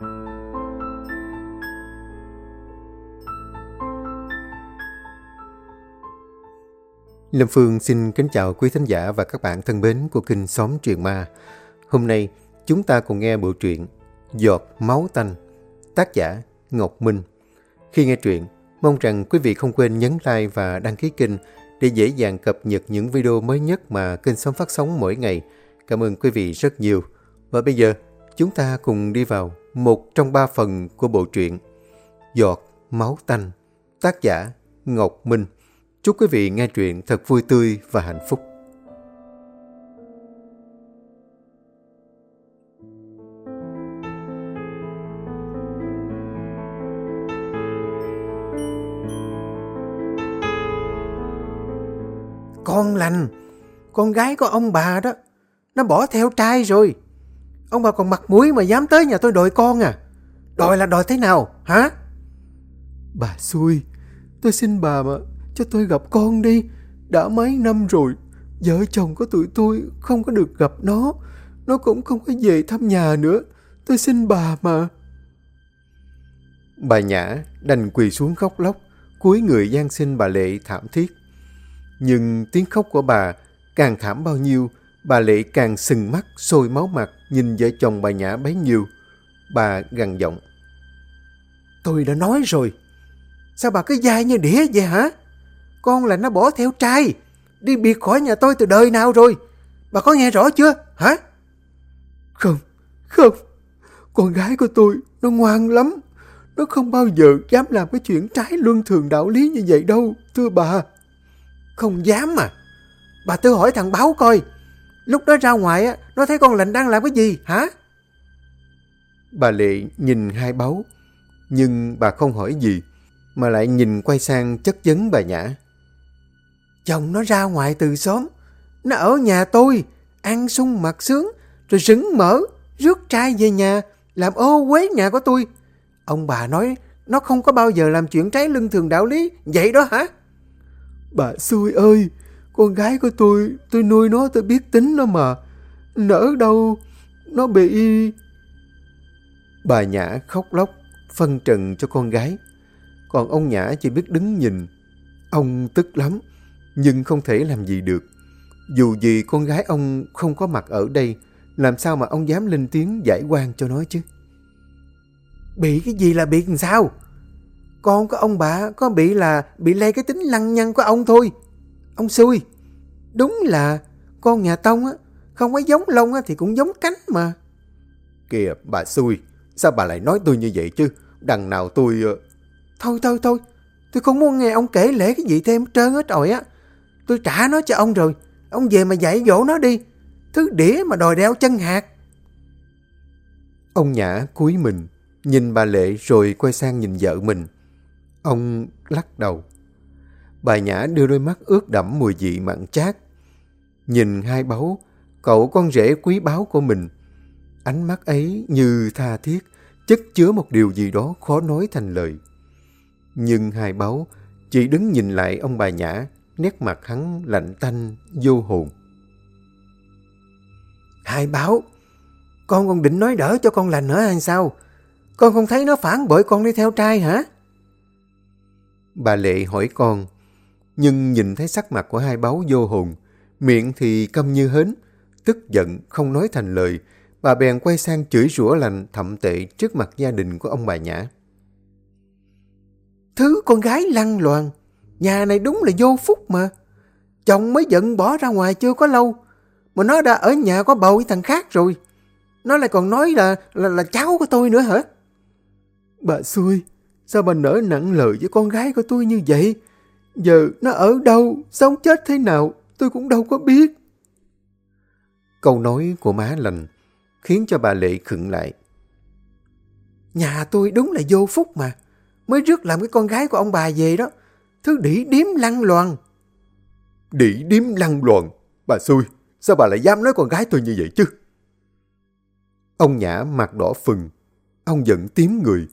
Lâm Phương xin kính chào quý thính giả và các bạn thân mến của kênh Xóm Truyền Ma. Hôm nay, chúng ta cùng nghe bộ truyện Giọt Máu Tanh, tác giả Ngọc Minh. Khi nghe truyện, mong rằng quý vị không quên nhấn like và đăng ký kênh để dễ dàng cập nhật những video mới nhất mà kênh Xóm phát sóng mỗi ngày. Cảm ơn quý vị rất nhiều. Và bây giờ, chúng ta cùng đi vào một trong ba phần của bộ truyện Giọt Máu Tanh, tác giả Ngọc Minh. Chúc quý vị nghe truyện thật vui tươi và hạnh phúc. Con lành, con gái của ông bà đó, nó bỏ theo trai rồi. Ông bà còn mặt mũi mà dám tới nhà tôi đòi con à? Đòi là đòi thế nào, hả? Bà xui, tôi xin bà mà cho tôi gặp con đi. Đã mấy năm rồi, vợ chồng của tụi tôi không có được gặp nó. Nó cũng không có về thăm nhà nữa. Tôi xin bà mà. Bà Nhã đành quỳ xuống khóc lóc, cúi người gian xin bà Lệ thảm thiết. Nhưng tiếng khóc của bà càng thảm bao nhiêu, bà Lệ càng sừng mắt, sôi máu mặt, nhìn vợ chồng bà Nhã bấy nhiêu. Bà gằn giọng. Tôi đã nói rồi. Sao bà cứ dai như đĩa vậy hả? Con là nó bỏ theo trai. Đi biệt khỏi nhà tôi từ đời nào rồi. Bà có nghe rõ chưa? Hả? Không, không. Con gái của tôi, nó ngoan lắm. Nó không bao giờ dám làm cái chuyện trái luân thường đạo lý như vậy đâu, thưa bà. Không dám mà. Bà tự hỏi thằng Báo coi. Lúc đó ra ngoài, á, nó thấy con lệnh đang làm cái gì, hả? Bà Lệ nhìn hai báu, nhưng bà không hỏi gì, mà lại nhìn quay sang chất vấn bà Nhã. Chồng nó ra ngoài từ sớm, nó ở nhà tôi, ăn sung mặc sướng, rồi rứng mở, rước trai về nhà, làm ô quế nhà của tôi. Ông bà nói nó không có bao giờ làm chuyện trái lưng thường đạo lý, vậy đó hả? Bà xui ơi, con gái của tôi, tôi nuôi nó tôi biết tính nó mà. Nỡ đâu, nó bị... Bà Nhã khóc lóc, phân trần cho con gái. Còn ông Nhã chỉ biết đứng nhìn. Ông tức lắm, nhưng không thể làm gì được. Dù gì con gái ông không có mặt ở đây, làm sao mà ông dám lên tiếng giải quan cho nó chứ? Bị cái gì là bị làm sao? Con của ông bà có bị là bị lây cái tính lăng nhăng của ông thôi. Ông xui. Đúng là con nhà Tông á, không có giống lông á thì cũng giống cánh mà. Kìa bà xui, sao bà lại nói tôi như vậy chứ? Đằng nào tôi... ờ, Thôi thôi thôi, tôi không muốn nghe ông kể lễ cái gì thêm trơn hết rồi á. Tôi trả nó cho ông rồi, ông về mà dạy dỗ nó đi. Thứ đĩa mà đòi đeo chân hạt. Ông Nhã cúi mình, nhìn bà Lệ rồi quay sang nhìn vợ mình. Ông lắc đầu. Bà Nhã đưa đôi mắt ướt đẫm mùi vị mặn chát. Nhìn hai báu, cậu con rể quý báu của mình. Ánh mắt ấy như tha thiết, chất chứa một điều gì đó khó nói thành lời. Nhưng hai báu chỉ đứng nhìn lại ông bà Nhã, nét mặt hắn lạnh tanh, vô hồn. Hai báo, con còn định nói đỡ cho con lành nữa hay sao? Con không thấy nó phản bội con đi theo trai hả? Bà Lệ hỏi con, nhưng nhìn thấy sắc mặt của hai báu vô hồn, miệng thì câm như hến, tức giận không nói thành lời, bà bèn quay sang chửi rủa lành thậm tệ trước mặt gia đình của ông bà Nhã. Thứ con gái lăng loàn, nhà này đúng là vô phúc mà. Chồng mới giận bỏ ra ngoài chưa có lâu, mà nó đã ở nhà có bầu với thằng khác rồi. Nó lại còn nói là là, là cháu của tôi nữa hả? Bà xui, sao bà nỡ nặng lời với con gái của tôi như vậy? Giờ nó ở đâu, sống chết thế nào, tôi cũng đâu có biết. Câu nói của má lành khiến cho bà Lệ khựng lại. Nhà tôi đúng là vô phúc mà. Mới rước làm cái con gái của ông bà về đó. Thứ đỉ điếm lăng loàn. Đỉ điếm lăng loàn. Bà xui, sao bà lại dám nói con gái tôi như vậy chứ? Ông Nhã mặt đỏ phừng. Ông giận tím người,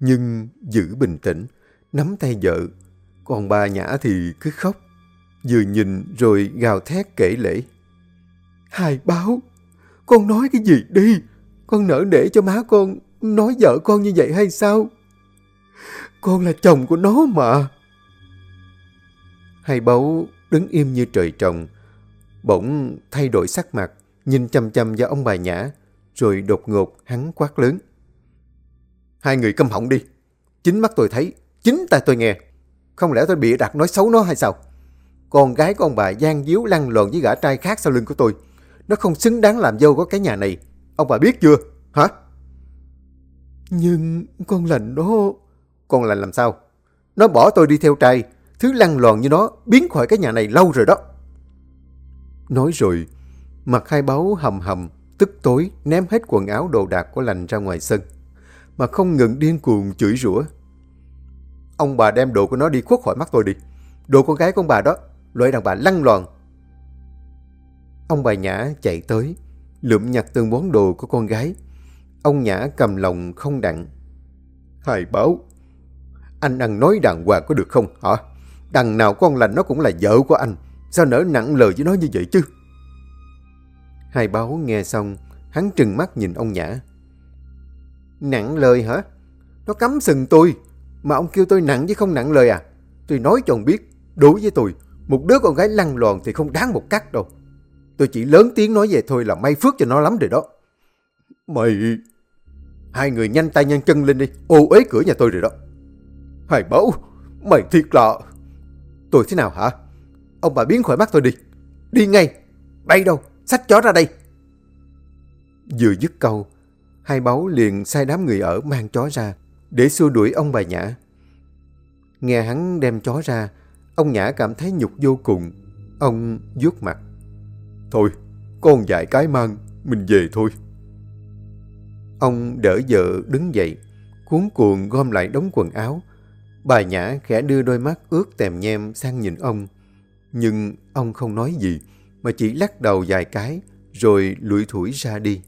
nhưng giữ bình tĩnh, nắm tay vợ. Còn bà Nhã thì cứ khóc. Vừa nhìn rồi gào thét kể lễ. Hai báo, con nói cái gì đi? Con nỡ để cho má con nói vợ con như vậy hay sao? Con là chồng của nó mà. Hai báu đứng im như trời trồng, bỗng thay đổi sắc mặt, nhìn chăm chăm vào ông bà Nhã, rồi đột ngột hắn quát lớn. Hai người câm họng đi, chính mắt tôi thấy, chính tai tôi nghe. Không lẽ tôi bị đặt nói xấu nó hay sao? Con gái của ông bà gian díu lăn lộn với gã trai khác sau lưng của tôi. Nó không xứng đáng làm dâu của cái nhà này. Ông bà biết chưa? Hả? Nhưng con lành nó... Con lành làm sao? Nó bỏ tôi đi theo trai. Thứ lăn lòn như nó biến khỏi cái nhà này lâu rồi đó. Nói rồi, mặt hai báu hầm hầm, tức tối ném hết quần áo đồ đạc của lành ra ngoài sân. Mà không ngừng điên cuồng chửi rủa. Ông bà đem đồ của nó đi khuất khỏi mắt tôi đi. Đồ con gái của ông bà đó, loại đàn bà lăn lòn. Ông bà Nhã chạy tới, lượm nhặt từng món đồ của con gái. Ông Nhã cầm lòng không đặng. Hài báo, anh ăn nói đàng hoàng có được không hả? Đằng nào con lành nó cũng là vợ của anh. Sao nỡ nặng lời với nó như vậy chứ? Hai báo nghe xong, hắn trừng mắt nhìn ông Nhã. Nặng lời hả? Nó cấm sừng tôi. Mà ông kêu tôi nặng chứ không nặng lời à? Tôi nói cho ông biết, đối với tôi, một đứa con gái lăn lòn thì không đáng một cắt đâu. Tôi chỉ lớn tiếng nói về thôi là may phước cho nó lắm rồi đó. Mày... Hai người nhanh tay nhanh chân lên đi, ô uế cửa nhà tôi rồi đó. Hai bảo, mày thiệt là... Tôi thế nào hả? Ông bà biến khỏi mắt tôi đi. Đi ngay. bay đâu, xách chó ra đây. Vừa dứt câu, hai báu liền sai đám người ở mang chó ra để xua đuổi ông bà Nhã. Nghe hắn đem chó ra, ông Nhã cảm thấy nhục vô cùng. Ông vuốt mặt. Thôi, con dạy cái mang, mình về thôi. Ông đỡ vợ đứng dậy, cuốn cuồng gom lại đống quần áo. Bà Nhã khẽ đưa đôi mắt ướt tèm nhem sang nhìn ông. Nhưng ông không nói gì, mà chỉ lắc đầu vài cái, rồi lủi thủi ra đi.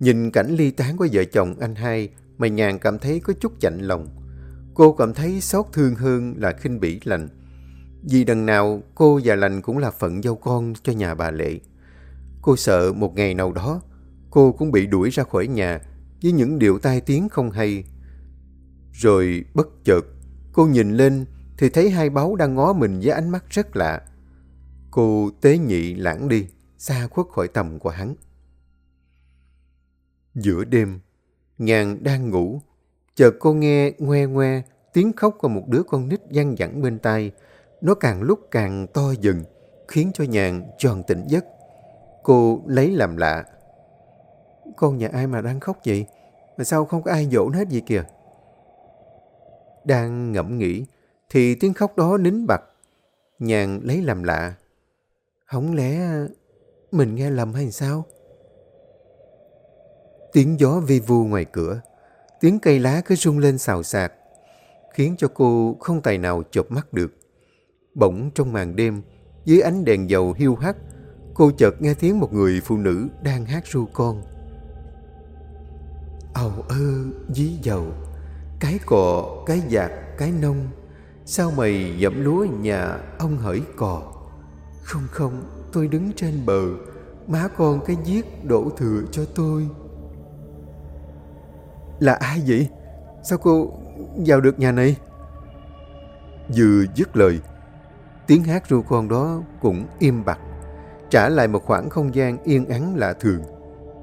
Nhìn cảnh ly tán của vợ chồng anh hai, mày nhàn cảm thấy có chút chạnh lòng. Cô cảm thấy xót thương hơn là khinh bỉ lành. Vì đằng nào cô và lành cũng là phận dâu con cho nhà bà Lệ. Cô sợ một ngày nào đó cô cũng bị đuổi ra khỏi nhà với những điều tai tiếng không hay. Rồi bất chợt cô nhìn lên thì thấy hai báu đang ngó mình với ánh mắt rất lạ. Cô tế nhị lãng đi, xa khuất khỏi tầm của hắn. Giữa đêm, nhàn đang ngủ, chợt cô nghe ngoe ngoe tiếng khóc của một đứa con nít văng vẳng bên tai. Nó càng lúc càng to dần, khiến cho Nhàn tròn tỉnh giấc. Cô lấy làm lạ. Con nhà ai mà đang khóc vậy? Mà sao không có ai dỗ nó hết vậy kìa? Đang ngẫm nghĩ, thì tiếng khóc đó nín bặt. Nhàn lấy làm lạ. Không lẽ mình nghe lầm hay sao? Tiếng gió vi vu ngoài cửa, tiếng cây lá cứ rung lên xào xạc, khiến cho cô không tài nào chộp mắt được. Bỗng trong màn đêm, dưới ánh đèn dầu hiu hắt, cô chợt nghe tiếng một người phụ nữ đang hát ru con. Ầu ơ dí dầu, cái cò cái giạc, cái nông, sao mày dẫm lúa nhà ông hỡi cò. Không không, tôi đứng trên bờ, má con cái giết đổ thừa cho tôi. Là ai vậy? Sao cô vào được nhà này? Vừa dứt lời, tiếng hát ru con đó cũng im bặt, trả lại một khoảng không gian yên ắng lạ thường,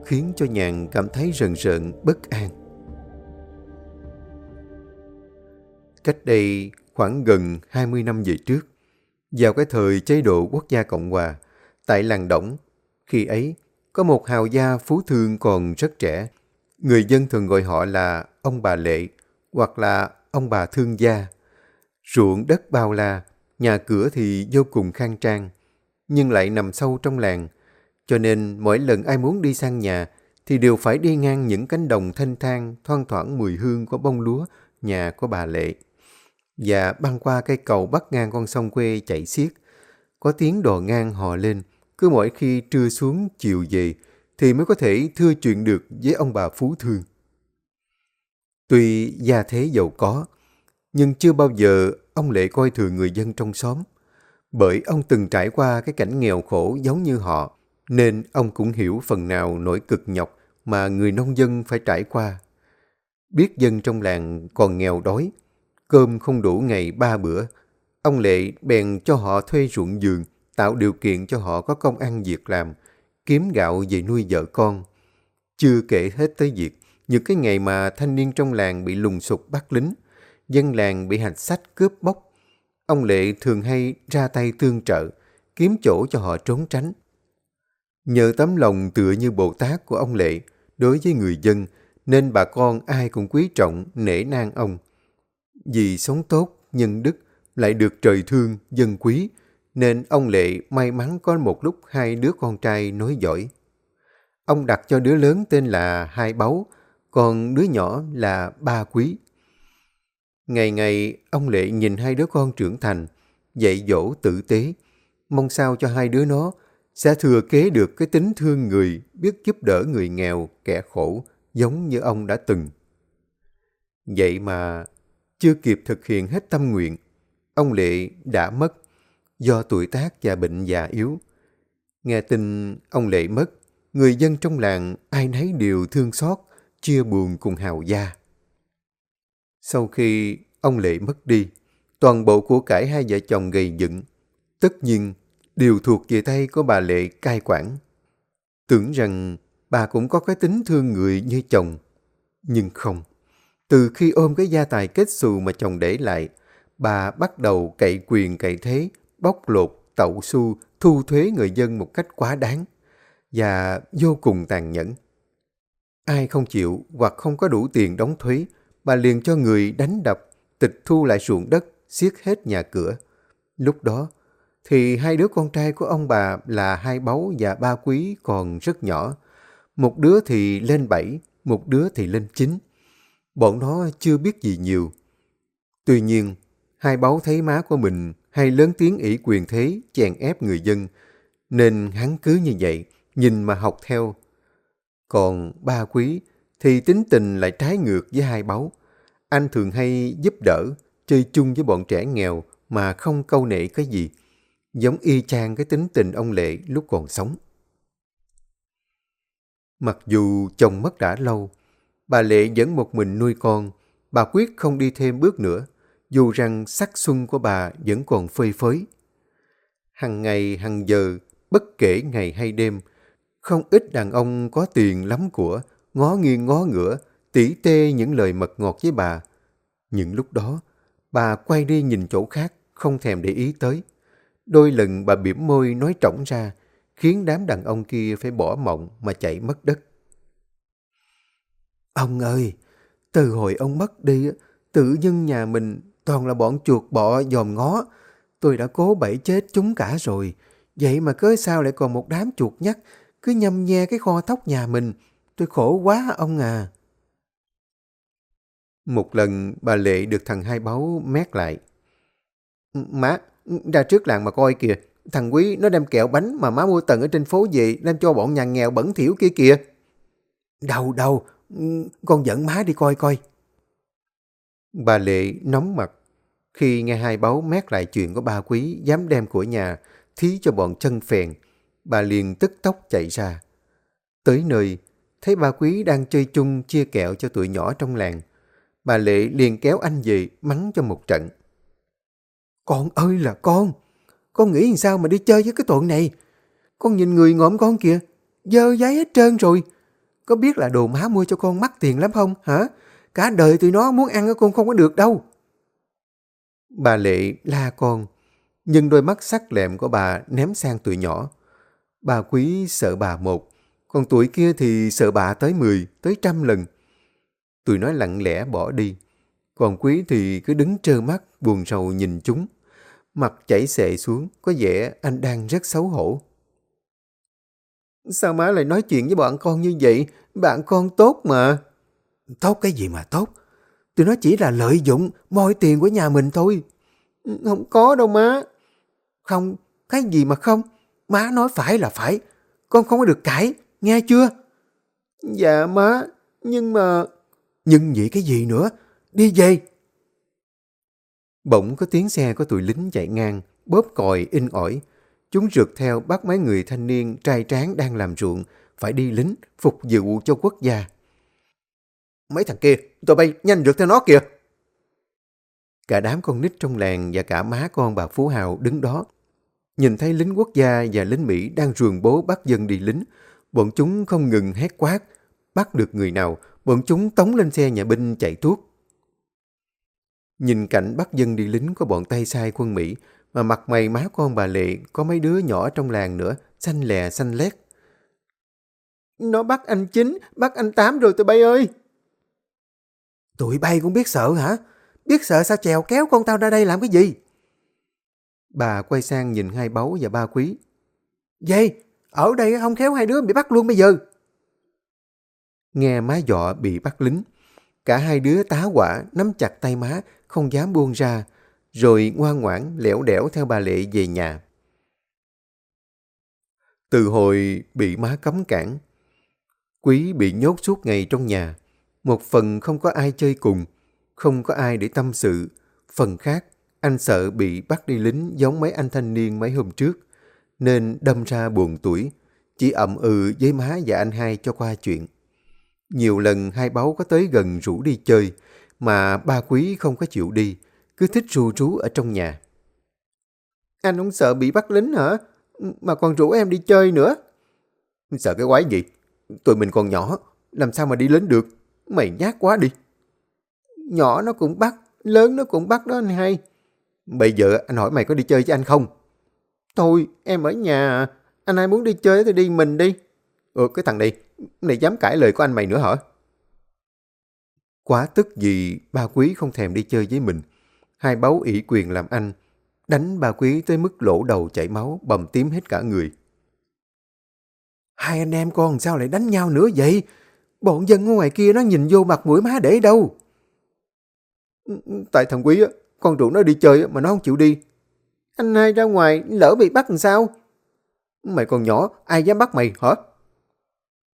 khiến cho nhàn cảm thấy rần rợn bất an. Cách đây khoảng gần 20 năm về trước, vào cái thời chế độ quốc gia Cộng Hòa, tại làng Đổng, khi ấy có một hào gia phú thương còn rất trẻ, Người dân thường gọi họ là ông bà Lệ hoặc là ông bà thương gia. Ruộng đất bao la, nhà cửa thì vô cùng khang trang, nhưng lại nằm sâu trong làng. Cho nên mỗi lần ai muốn đi sang nhà thì đều phải đi ngang những cánh đồng thanh thang thoang thoảng mùi hương của bông lúa nhà của bà Lệ. Và băng qua cây cầu bắc ngang con sông quê chảy xiết. Có tiếng đò ngang hò lên, cứ mỗi khi trưa xuống chiều về thì mới có thể thưa chuyện được với ông bà Phú Thương. Tuy gia thế giàu có, nhưng chưa bao giờ ông Lệ coi thường người dân trong xóm. Bởi ông từng trải qua cái cảnh nghèo khổ giống như họ, nên ông cũng hiểu phần nào nỗi cực nhọc mà người nông dân phải trải qua. Biết dân trong làng còn nghèo đói, cơm không đủ ngày ba bữa, ông Lệ bèn cho họ thuê ruộng giường, tạo điều kiện cho họ có công ăn việc làm, kiếm gạo về nuôi vợ con. Chưa kể hết tới việc, những cái ngày mà thanh niên trong làng bị lùng sục bắt lính, dân làng bị hành sách cướp bóc, ông Lệ thường hay ra tay tương trợ, kiếm chỗ cho họ trốn tránh. Nhờ tấm lòng tựa như Bồ Tát của ông Lệ đối với người dân, nên bà con ai cũng quý trọng, nể nang ông. Vì sống tốt, nhân đức, lại được trời thương, dân quý, nên ông Lệ may mắn có một lúc hai đứa con trai nói giỏi. Ông đặt cho đứa lớn tên là Hai Báu, còn đứa nhỏ là Ba Quý. Ngày ngày, ông Lệ nhìn hai đứa con trưởng thành, dạy dỗ tử tế, mong sao cho hai đứa nó sẽ thừa kế được cái tính thương người, biết giúp đỡ người nghèo, kẻ khổ, giống như ông đã từng. Vậy mà, chưa kịp thực hiện hết tâm nguyện, ông Lệ đã mất do tuổi tác và bệnh già yếu. Nghe tin ông Lệ mất, người dân trong làng ai nấy đều thương xót, chia buồn cùng hào gia. Sau khi ông Lệ mất đi, toàn bộ của cải hai vợ chồng gầy dựng, tất nhiên đều thuộc về tay của bà Lệ cai quản. Tưởng rằng bà cũng có cái tính thương người như chồng, nhưng không. Từ khi ôm cái gia tài kết xù mà chồng để lại, bà bắt đầu cậy quyền cậy thế, bóc lột, tậu xu, thu thuế người dân một cách quá đáng và vô cùng tàn nhẫn. Ai không chịu hoặc không có đủ tiền đóng thuế, bà liền cho người đánh đập, tịch thu lại ruộng đất, xiết hết nhà cửa. Lúc đó, thì hai đứa con trai của ông bà là hai báu và ba quý còn rất nhỏ. Một đứa thì lên bảy, một đứa thì lên chín. Bọn nó chưa biết gì nhiều. Tuy nhiên, hai báu thấy má của mình hay lớn tiếng ỷ quyền thế, chèn ép người dân, nên hắn cứ như vậy, nhìn mà học theo. Còn ba quý thì tính tình lại trái ngược với hai báu. Anh thường hay giúp đỡ, chơi chung với bọn trẻ nghèo mà không câu nệ cái gì. Giống y chang cái tính tình ông Lệ lúc còn sống. Mặc dù chồng mất đã lâu, bà Lệ vẫn một mình nuôi con, bà quyết không đi thêm bước nữa, dù rằng sắc xuân của bà vẫn còn phơi phới. Hằng ngày, hằng giờ, bất kể ngày hay đêm, không ít đàn ông có tiền lắm của, ngó nghiêng ngó ngửa, tỉ tê những lời mật ngọt với bà. Những lúc đó, bà quay đi nhìn chỗ khác, không thèm để ý tới. Đôi lần bà bỉm môi nói trỏng ra, khiến đám đàn ông kia phải bỏ mộng mà chạy mất đất. Ông ơi, từ hồi ông mất đi, tự nhân nhà mình toàn là bọn chuột bọ dòm ngó. Tôi đã cố bẫy chết chúng cả rồi. Vậy mà cớ sao lại còn một đám chuột nhắt cứ nhâm nhe cái kho thóc nhà mình. Tôi khổ quá ông à. Một lần bà Lệ được thằng hai báu mét lại. Má, ra trước làng mà coi kìa. Thằng Quý nó đem kẹo bánh mà má mua tầng ở trên phố về đem cho bọn nhà nghèo bẩn thỉu kia kìa. Đâu đâu, con dẫn má đi coi coi. Bà Lệ nóng mặt khi nghe hai báo mét lại chuyện của ba quý dám đem của nhà thí cho bọn chân phèn. Bà liền tức tốc chạy ra. Tới nơi, thấy ba quý đang chơi chung chia kẹo cho tụi nhỏ trong làng. Bà Lệ liền kéo anh về mắng cho một trận. Con ơi là con! Con nghĩ làm sao mà đi chơi với cái tụi này? Con nhìn người ngộm con kìa, dơ giấy hết trơn rồi. Có biết là đồ má mua cho con mắc tiền lắm không, hả? Cả đời tụi nó muốn ăn con không có được đâu. Bà Lệ la con, nhưng đôi mắt sắc lẹm của bà ném sang tụi nhỏ. Bà quý sợ bà một, còn tuổi kia thì sợ bà tới mười, tới trăm lần. Tụi nó lặng lẽ bỏ đi, còn quý thì cứ đứng trơ mắt buồn rầu nhìn chúng. Mặt chảy xệ xuống, có vẻ anh đang rất xấu hổ. Sao má lại nói chuyện với bọn con như vậy? Bạn con tốt mà. Tốt cái gì mà tốt? Tụi nó chỉ là lợi dụng moi tiền của nhà mình thôi. Không có đâu má. Không, cái gì mà không? Má nói phải là phải. Con không có được cãi, nghe chưa? Dạ má, nhưng mà... Nhưng vậy cái gì nữa? Đi về. Bỗng có tiếng xe của tụi lính chạy ngang, bóp còi in ỏi. Chúng rượt theo bắt mấy người thanh niên trai tráng đang làm ruộng, phải đi lính, phục vụ cho quốc gia. Mấy thằng kia, tụi bay nhanh rượt theo nó kìa. Cả đám con nít trong làng và cả má con bà Phú Hào đứng đó. Nhìn thấy lính quốc gia và lính Mỹ đang ruồng bố bắt dân đi lính, bọn chúng không ngừng hét quát. Bắt được người nào, bọn chúng tống lên xe nhà binh chạy thuốc. Nhìn cảnh bắt dân đi lính của bọn tay sai quân Mỹ, mà mặt mày má con bà Lệ có mấy đứa nhỏ trong làng nữa, xanh lè xanh lét. Nó bắt anh Chính, bắt anh Tám rồi tụi bay ơi. Tụi bay cũng biết sợ hả? Biết sợ sao chèo kéo con tao ra đây làm cái gì? Bà quay sang nhìn hai báu và ba quý. Vậy, ở đây không khéo hai đứa bị bắt luôn bây giờ. Nghe má dọ bị bắt lính. Cả hai đứa tá quả nắm chặt tay má, không dám buông ra, rồi ngoan ngoãn lẻo đẻo theo bà Lệ về nhà. Từ hồi bị má cấm cản, Quý bị nhốt suốt ngày trong nhà. Một phần không có ai chơi cùng, không có ai để tâm sự. Phần khác, anh sợ bị bắt đi lính giống mấy anh thanh niên mấy hôm trước, nên đâm ra buồn tuổi, chỉ ậm ừ với má và anh hai cho qua chuyện. Nhiều lần hai báu có tới gần rủ đi chơi, mà ba quý không có chịu đi, cứ thích ru rú ở trong nhà. Anh không sợ bị bắt lính hả? Mà còn rủ em đi chơi nữa. Sợ cái quái gì? Tụi mình còn nhỏ, làm sao mà đi lính được? Mày nhát quá đi. Nhỏ nó cũng bắt, lớn nó cũng bắt đó anh hai. Bây giờ anh hỏi mày có đi chơi với anh không? Thôi, em ở nhà. Anh ai muốn đi chơi thì đi mình đi. Ừ, cái thằng này, này dám cãi lời của anh mày nữa hả? Quá tức gì ba quý không thèm đi chơi với mình. Hai báu ỷ quyền làm anh. Đánh ba quý tới mức lỗ đầu chảy máu, bầm tím hết cả người. Hai anh em con sao lại đánh nhau nữa vậy? Bọn dân ở ngoài kia nó nhìn vô mặt mũi má để đâu? Tại thằng Quý á, con rủ nó đi chơi mà nó không chịu đi. Anh hai ra ngoài lỡ bị bắt làm sao? Mày còn nhỏ, ai dám bắt mày hả?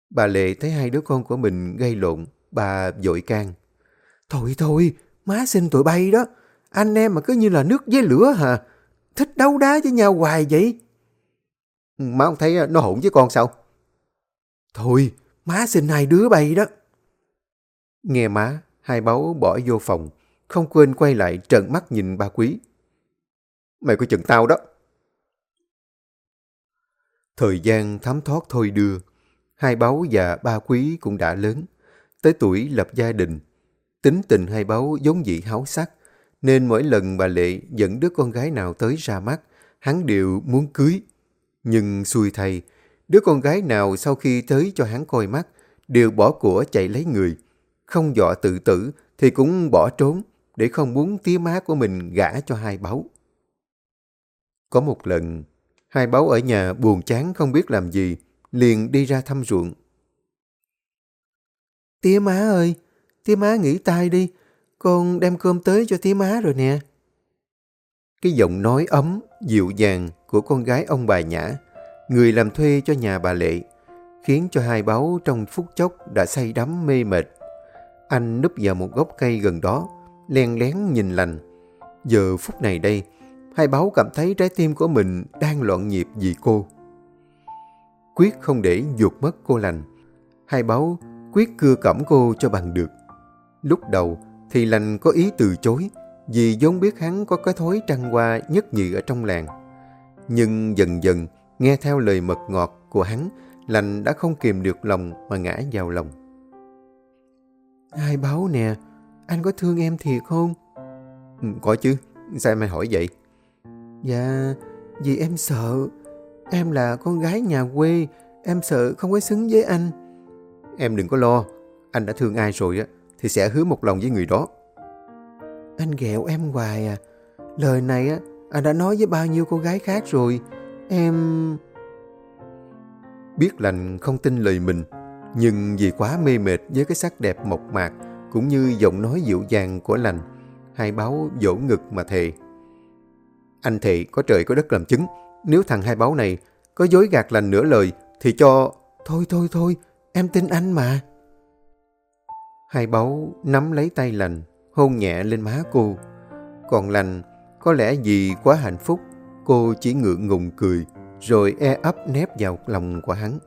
Bà Lệ thấy hai đứa con của mình gây lộn, bà dội can. Thôi thôi, má xin tụi bay đó. Anh em mà cứ như là nước với lửa hả? Thích đấu đá với nhau hoài vậy? Má không thấy nó hỗn với con sao? Thôi, má xin hai đứa bay đó. Nghe má, hai báu bỏ vô phòng, không quên quay lại trợn mắt nhìn ba quý. Mày có chừng tao đó. Thời gian thấm thoát thôi đưa, hai báu và ba quý cũng đã lớn, tới tuổi lập gia đình. Tính tình hai báu giống dị háo sắc, nên mỗi lần bà Lệ dẫn đứa con gái nào tới ra mắt, hắn đều muốn cưới. Nhưng xui thay, đứa con gái nào sau khi tới cho hắn coi mắt, đều bỏ của chạy lấy người. Không dọa tự tử thì cũng bỏ trốn để không muốn tía má của mình gả cho hai báu. Có một lần, hai báu ở nhà buồn chán không biết làm gì, liền đi ra thăm ruộng. Tía má ơi, tía má nghỉ tay đi, con đem cơm tới cho tía má rồi nè. Cái giọng nói ấm, dịu dàng của con gái ông bà Nhã, người làm thuê cho nhà bà Lệ, khiến cho hai báu trong phút chốc đã say đắm mê mệt. Anh núp vào một gốc cây gần đó, len lén nhìn lành. Giờ phút này đây, hai báu cảm thấy trái tim của mình đang loạn nhịp vì cô. Quyết không để ruột mất cô lành. Hai báu quyết cưa cẩm cô cho bằng được. Lúc đầu thì lành có ý từ chối vì vốn biết hắn có cái thói trăng hoa nhất nhị ở trong làng. Nhưng dần dần, nghe theo lời mật ngọt của hắn, lành đã không kìm được lòng mà ngã vào lòng. Hai báo nè, anh có thương em thiệt không? Ừ, có chứ, sao mày hỏi vậy? Dạ, vì em sợ. Em là con gái nhà quê, em sợ không có xứng với anh. Em đừng có lo, anh đã thương ai rồi á, thì sẽ hứa một lòng với người đó. Anh ghẹo em hoài à. Lời này á, anh đã nói với bao nhiêu cô gái khác rồi. Em... Biết lành không tin lời mình, nhưng vì quá mê mệt với cái sắc đẹp mộc mạc, cũng như giọng nói dịu dàng của lành, hai báo vỗ ngực mà thề. Anh thề có trời có đất làm chứng, nếu thằng hai báo này có dối gạt lành nửa lời, thì cho... Thôi thôi thôi, em tin anh mà. Hai báu nắm lấy tay lành, hôn nhẹ lên má cô. Còn lành, có lẽ vì quá hạnh phúc, cô chỉ ngượng ngùng cười, rồi e ấp nép vào lòng của hắn.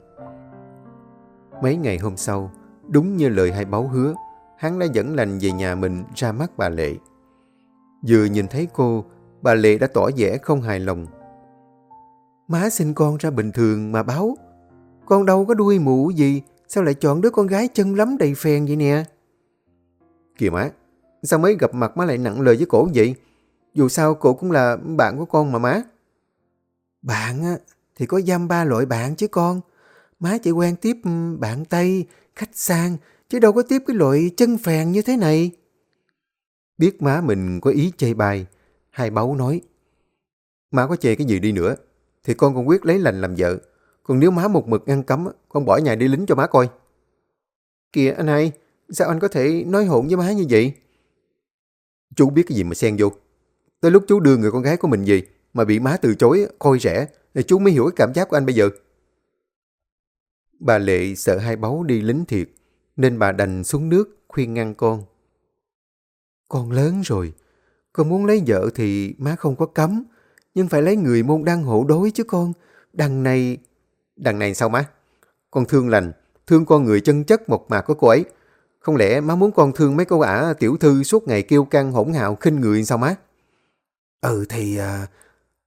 Mấy ngày hôm sau, đúng như lời hai báo hứa, hắn đã dẫn lành về nhà mình ra mắt bà Lệ. Vừa nhìn thấy cô, bà Lệ đã tỏ vẻ không hài lòng. Má sinh con ra bình thường mà báo. Con đâu có đuôi mũ gì, sao lại chọn đứa con gái chân lắm đầy phèn vậy nè? Kìa má, sao mới gặp mặt má lại nặng lời với cổ vậy? Dù sao cô cũng là bạn của con mà má. Bạn á, thì có dăm ba loại bạn chứ con. Má chỉ quen tiếp bạn Tây, khách sang, chứ đâu có tiếp cái loại chân phèn như thế này. Biết má mình có ý chê bai, hai báu nói. Má có chê cái gì đi nữa, thì con còn quyết lấy lành làm vợ. Còn nếu má một mực ngăn cấm, con bỏ nhà đi lính cho má coi. Kìa anh hai, sao anh có thể nói hỗn với má như vậy? Chú biết cái gì mà xen vô. Tới lúc chú đưa người con gái của mình gì mà bị má từ chối, coi rẻ, thì chú mới hiểu cái cảm giác của anh bây giờ. Bà Lệ sợ hai báu đi lính thiệt, nên bà đành xuống nước khuyên ngăn con. Con lớn rồi, con muốn lấy vợ thì má không có cấm, nhưng phải lấy người môn đăng hộ đối chứ con. Đằng này... Đằng này sao má? Con thương lành, thương con người chân chất một mạc của cô ấy. Không lẽ má muốn con thương mấy cô ả tiểu thư suốt ngày kêu căng hỗn hào khinh người sao má? Ừ thì... À...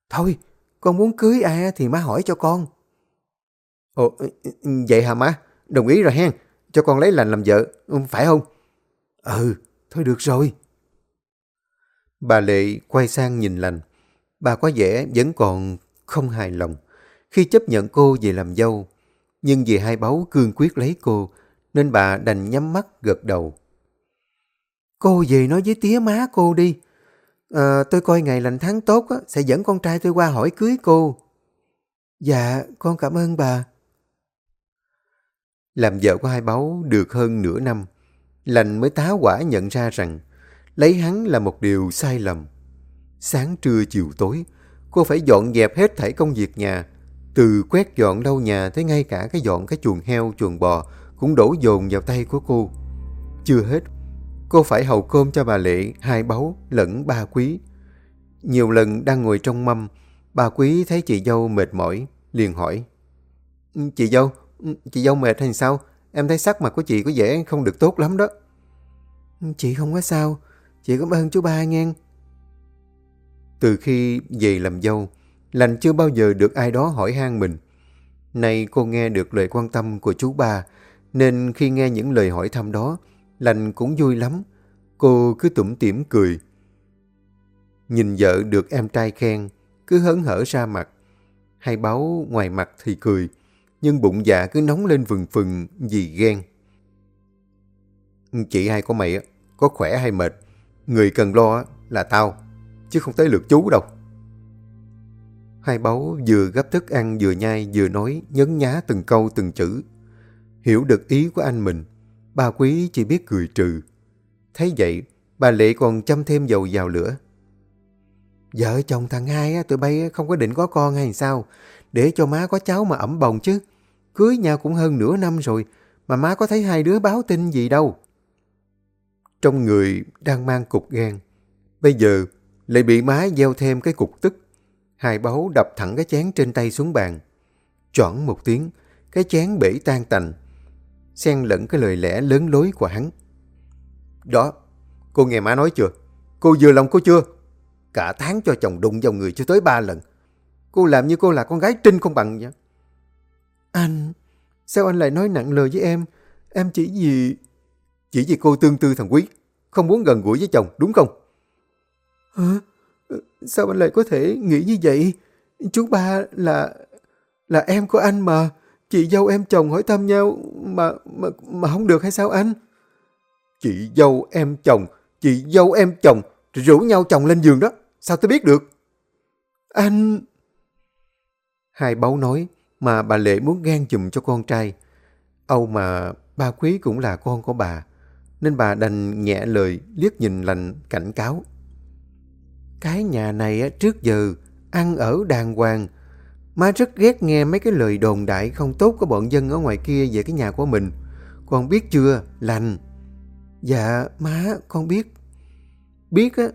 Thôi, con muốn cưới ai thì má hỏi cho con. Ồ, ừ, ừ, ừ, vậy hả má? Đồng ý rồi hen. Cho con lấy lành làm vợ, phải không? Ừ, thôi được rồi. Bà Lệ quay sang nhìn lành. Bà có vẻ vẫn còn không hài lòng khi chấp nhận cô về làm dâu. Nhưng vì hai báu cương quyết lấy cô, nên bà đành nhắm mắt gật đầu. Cô về nói với tía má cô đi. À, tôi coi ngày lành tháng tốt á, sẽ dẫn con trai tôi qua hỏi cưới cô. Dạ, con cảm ơn bà. Làm vợ của hai báu được hơn nửa năm, lành mới tá quả nhận ra rằng lấy hắn là một điều sai lầm. Sáng trưa chiều tối, cô phải dọn dẹp hết thảy công việc nhà, từ quét dọn lau nhà tới ngay cả cái dọn cái chuồng heo, chuồng bò cũng đổ dồn vào tay của cô. Chưa hết, cô phải hầu cơm cho bà Lệ, hai báu lẫn ba quý. Nhiều lần đang ngồi trong mâm, bà quý thấy chị dâu mệt mỏi, liền hỏi. Ừ, chị dâu, ừ, chị dâu mệt hay sao? Em thấy sắc mặt của chị có vẻ không được tốt lắm đó. Ừ, chị không có sao, chị cảm ơn chú ba nghe. Từ khi về làm dâu, Lành chưa bao giờ được ai đó hỏi han mình. Nay cô nghe được lời quan tâm của chú ba, nên khi nghe những lời hỏi thăm đó, Lành cũng vui lắm. Cô cứ tủm tỉm cười. Nhìn vợ được em trai khen, cứ hớn hở ra mặt. Hai báo ngoài mặt thì cười, nhưng bụng dạ cứ nóng lên vừng phừng vì ghen. Chị hai của mày, có khỏe hay mệt, người cần lo là tao, chứ không tới lượt chú đâu. Hai báu vừa gấp thức ăn vừa nhai vừa nói nhấn nhá từng câu từng chữ. Hiểu được ý của anh mình, bà quý chỉ biết cười trừ. Thấy vậy, bà Lệ còn chăm thêm dầu vào lửa. Vợ chồng thằng hai tụi bay không có định có con hay sao? Để cho má có cháu mà ẩm bồng chứ. Cưới nhau cũng hơn nửa năm rồi, mà má có thấy hai đứa báo tin gì đâu. Trong người đang mang cục gan, bây giờ lại bị má gieo thêm cái cục tức. Hai báu đập thẳng cái chén trên tay xuống bàn. Chọn một tiếng, cái chén bể tan tành. Xen lẫn cái lời lẽ lớn lối của hắn. Đó, cô nghe má nói chưa? Cô vừa lòng cô chưa? Cả tháng cho chồng đụng vào người chưa tới ba lần. Cô làm như cô là con gái trinh không bằng vậy. Anh, sao anh lại nói nặng lời với em? Em chỉ vì... Chỉ vì cô tương tư thằng Quý, không muốn gần gũi với chồng, đúng không? Hả? Sao anh lại có thể nghĩ như vậy? Chú ba là... là em của anh mà. Chị dâu em chồng hỏi thăm nhau mà, mà, mà không được hay sao anh? Chị dâu em chồng, chị dâu em chồng, rủ nhau chồng lên giường đó. Sao tôi biết được? Anh... Hai báu nói mà bà Lệ muốn gan chùm cho con trai. Âu mà ba quý cũng là con của bà, nên bà đành nhẹ lời liếc nhìn lành cảnh cáo. Cái nhà này trước giờ ăn ở đàng hoàng. Má rất ghét nghe mấy cái lời đồn đại không tốt của bọn dân ở ngoài kia về cái nhà của mình. Con biết chưa, lành? Dạ, má, con biết. Biết á,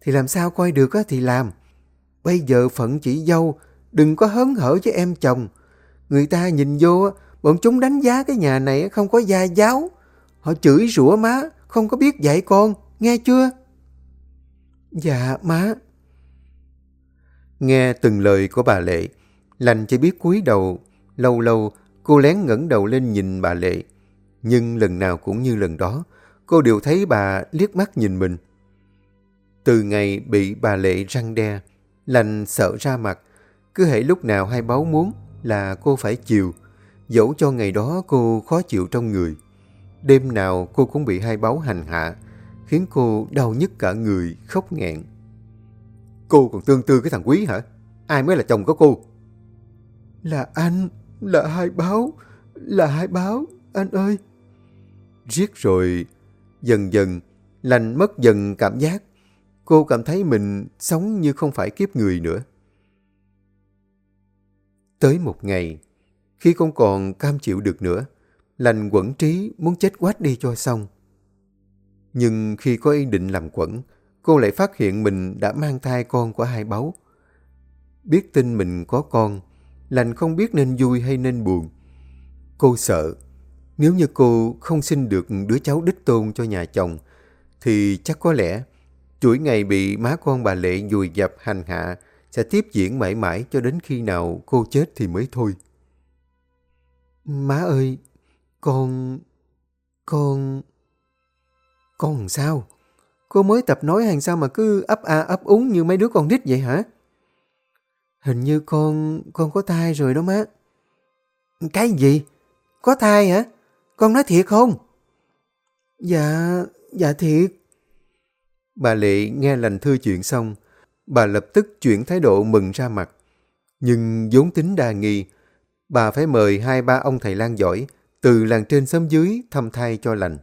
thì làm sao coi được á thì làm. Bây giờ phận chỉ dâu, đừng có hớn hở với em chồng. Người ta nhìn vô Bọn chúng đánh giá cái nhà này không có gia giáo. Họ chửi rủa má, không có biết dạy con, nghe chưa? Dạ, má. Nghe từng lời của bà Lệ, lành chỉ biết cúi đầu. Lâu lâu, cô lén ngẩng đầu lên nhìn bà Lệ. Nhưng lần nào cũng như lần đó, cô đều thấy bà liếc mắt nhìn mình. Từ ngày bị bà Lệ răng đe, lành sợ ra mặt. Cứ hãy lúc nào hai báo muốn là cô phải chiều. Dẫu cho ngày đó cô khó chịu trong người. Đêm nào cô cũng bị hai báo hành hạ, khiến cô đau nhức cả người, khóc nghẹn. Cô còn tương tư cái thằng quý hả? Ai mới là chồng của cô? Là anh, là hai báo, là hai báo, anh ơi. Riết rồi, dần dần, lành mất dần cảm giác. Cô cảm thấy mình sống như không phải kiếp người nữa. Tới một ngày, khi không còn cam chịu được nữa, lành quẩn trí muốn chết quát đi cho xong. Nhưng khi có ý định làm quẩn, cô lại phát hiện mình đã mang thai con của hai báu. Biết tin mình có con, lành không biết nên vui hay nên buồn. Cô sợ, nếu như cô không sinh được đứa cháu đích tôn cho nhà chồng, thì chắc có lẽ chuỗi ngày bị má con bà Lệ dùi dập hành hạ sẽ tiếp diễn mãi mãi cho đến khi nào cô chết thì mới thôi. Má ơi, con... con... Con làm sao? Cô mới tập nói hàng sao mà cứ ấp a ấp úng như mấy đứa con nít vậy hả? Hình như con... con có thai rồi đó má. Cái gì? Có thai hả? Con nói thiệt không? Dạ... dạ thiệt. Bà Lệ nghe lành thư chuyện xong, bà lập tức chuyển thái độ mừng ra mặt. Nhưng vốn tính đa nghi, bà phải mời hai ba ông thầy lang giỏi từ làng trên xóm dưới thăm thai cho lành.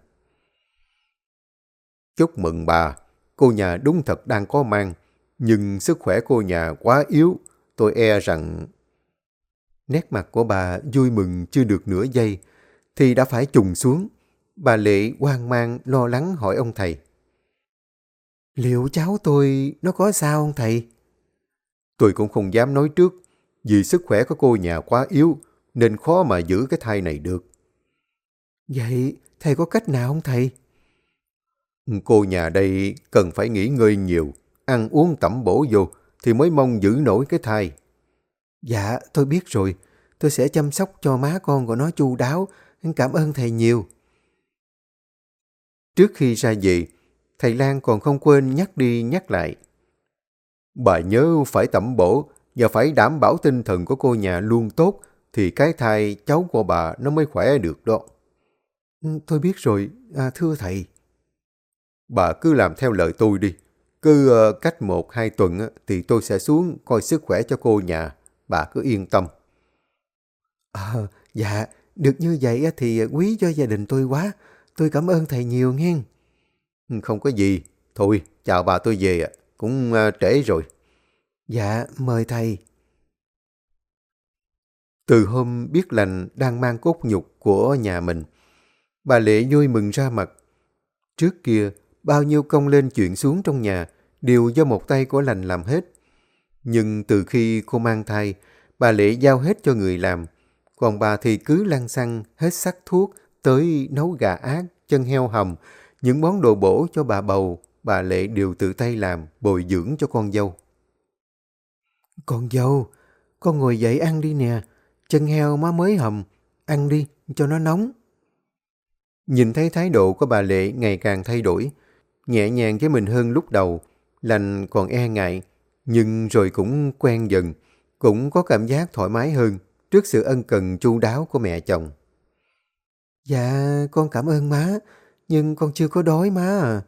Chúc mừng bà, cô nhà đúng thật đang có mang, nhưng sức khỏe cô nhà quá yếu, tôi e rằng... Nét mặt của bà vui mừng chưa được nửa giây, thì đã phải trùng xuống. Bà Lệ hoang mang lo lắng hỏi ông thầy. Liệu cháu tôi nó có sao không thầy? Tôi cũng không dám nói trước, vì sức khỏe của cô nhà quá yếu, nên khó mà giữ cái thai này được. Vậy thầy có cách nào không thầy? Cô nhà đây cần phải nghỉ ngơi nhiều, ăn uống tẩm bổ vô thì mới mong giữ nổi cái thai. Dạ, tôi biết rồi. Tôi sẽ chăm sóc cho má con của nó chu đáo. Cảm ơn thầy nhiều. Trước khi ra về, thầy Lan còn không quên nhắc đi nhắc lại. Bà nhớ phải tẩm bổ và phải đảm bảo tinh thần của cô nhà luôn tốt thì cái thai cháu của bà nó mới khỏe được đó. Ừ, tôi biết rồi, à, thưa thầy. Bà cứ làm theo lời tôi đi. Cứ uh, cách một hai tuần thì tôi sẽ xuống coi sức khỏe cho cô nhà. Bà cứ yên tâm. À, dạ, được như vậy thì quý cho gia đình tôi quá. Tôi cảm ơn thầy nhiều nghe. Ừ, không có gì. Thôi, chào bà tôi về. Cũng uh, trễ rồi. Dạ, mời thầy. Từ hôm biết lành đang mang cốt nhục của nhà mình, bà Lệ vui mừng ra mặt. Trước kia, bao nhiêu công lên chuyện xuống trong nhà đều do một tay của lành làm hết. Nhưng từ khi cô mang thai, bà Lệ giao hết cho người làm. Còn bà thì cứ lăn xăng, hết sắc thuốc, tới nấu gà ác, chân heo hầm, những món đồ bổ cho bà bầu, bà Lệ đều tự tay làm, bồi dưỡng cho con dâu. Con dâu, con ngồi dậy ăn đi nè, chân heo má mới hầm, ăn đi, cho nó nóng. Nhìn thấy thái độ của bà Lệ ngày càng thay đổi, nhẹ nhàng với mình hơn lúc đầu, lành còn e ngại, nhưng rồi cũng quen dần, cũng có cảm giác thoải mái hơn trước sự ân cần chu đáo của mẹ chồng. Dạ, con cảm ơn má, nhưng con chưa có đói má à.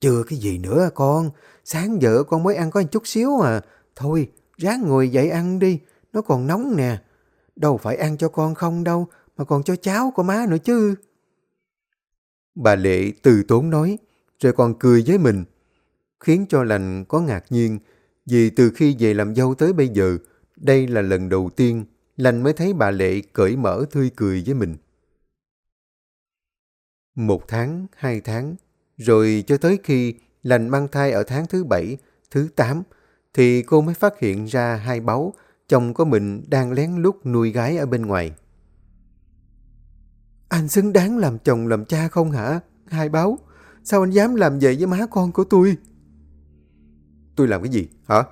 Chưa cái gì nữa con, sáng giờ con mới ăn có một chút xíu à. Thôi, ráng ngồi dậy ăn đi, nó còn nóng nè. Đâu phải ăn cho con không đâu, mà còn cho cháu của má nữa chứ. Bà Lệ từ tốn nói, rồi còn cười với mình, khiến cho lành có ngạc nhiên, vì từ khi về làm dâu tới bây giờ, đây là lần đầu tiên lành mới thấy bà Lệ cởi mở tươi cười với mình. Một tháng, hai tháng, rồi cho tới khi lành mang thai ở tháng thứ bảy, thứ tám, thì cô mới phát hiện ra hai báu, chồng của mình đang lén lút nuôi gái ở bên ngoài. Anh xứng đáng làm chồng làm cha không hả? Hai báo. Sao anh dám làm vậy với má con của tôi? Tôi làm cái gì hả?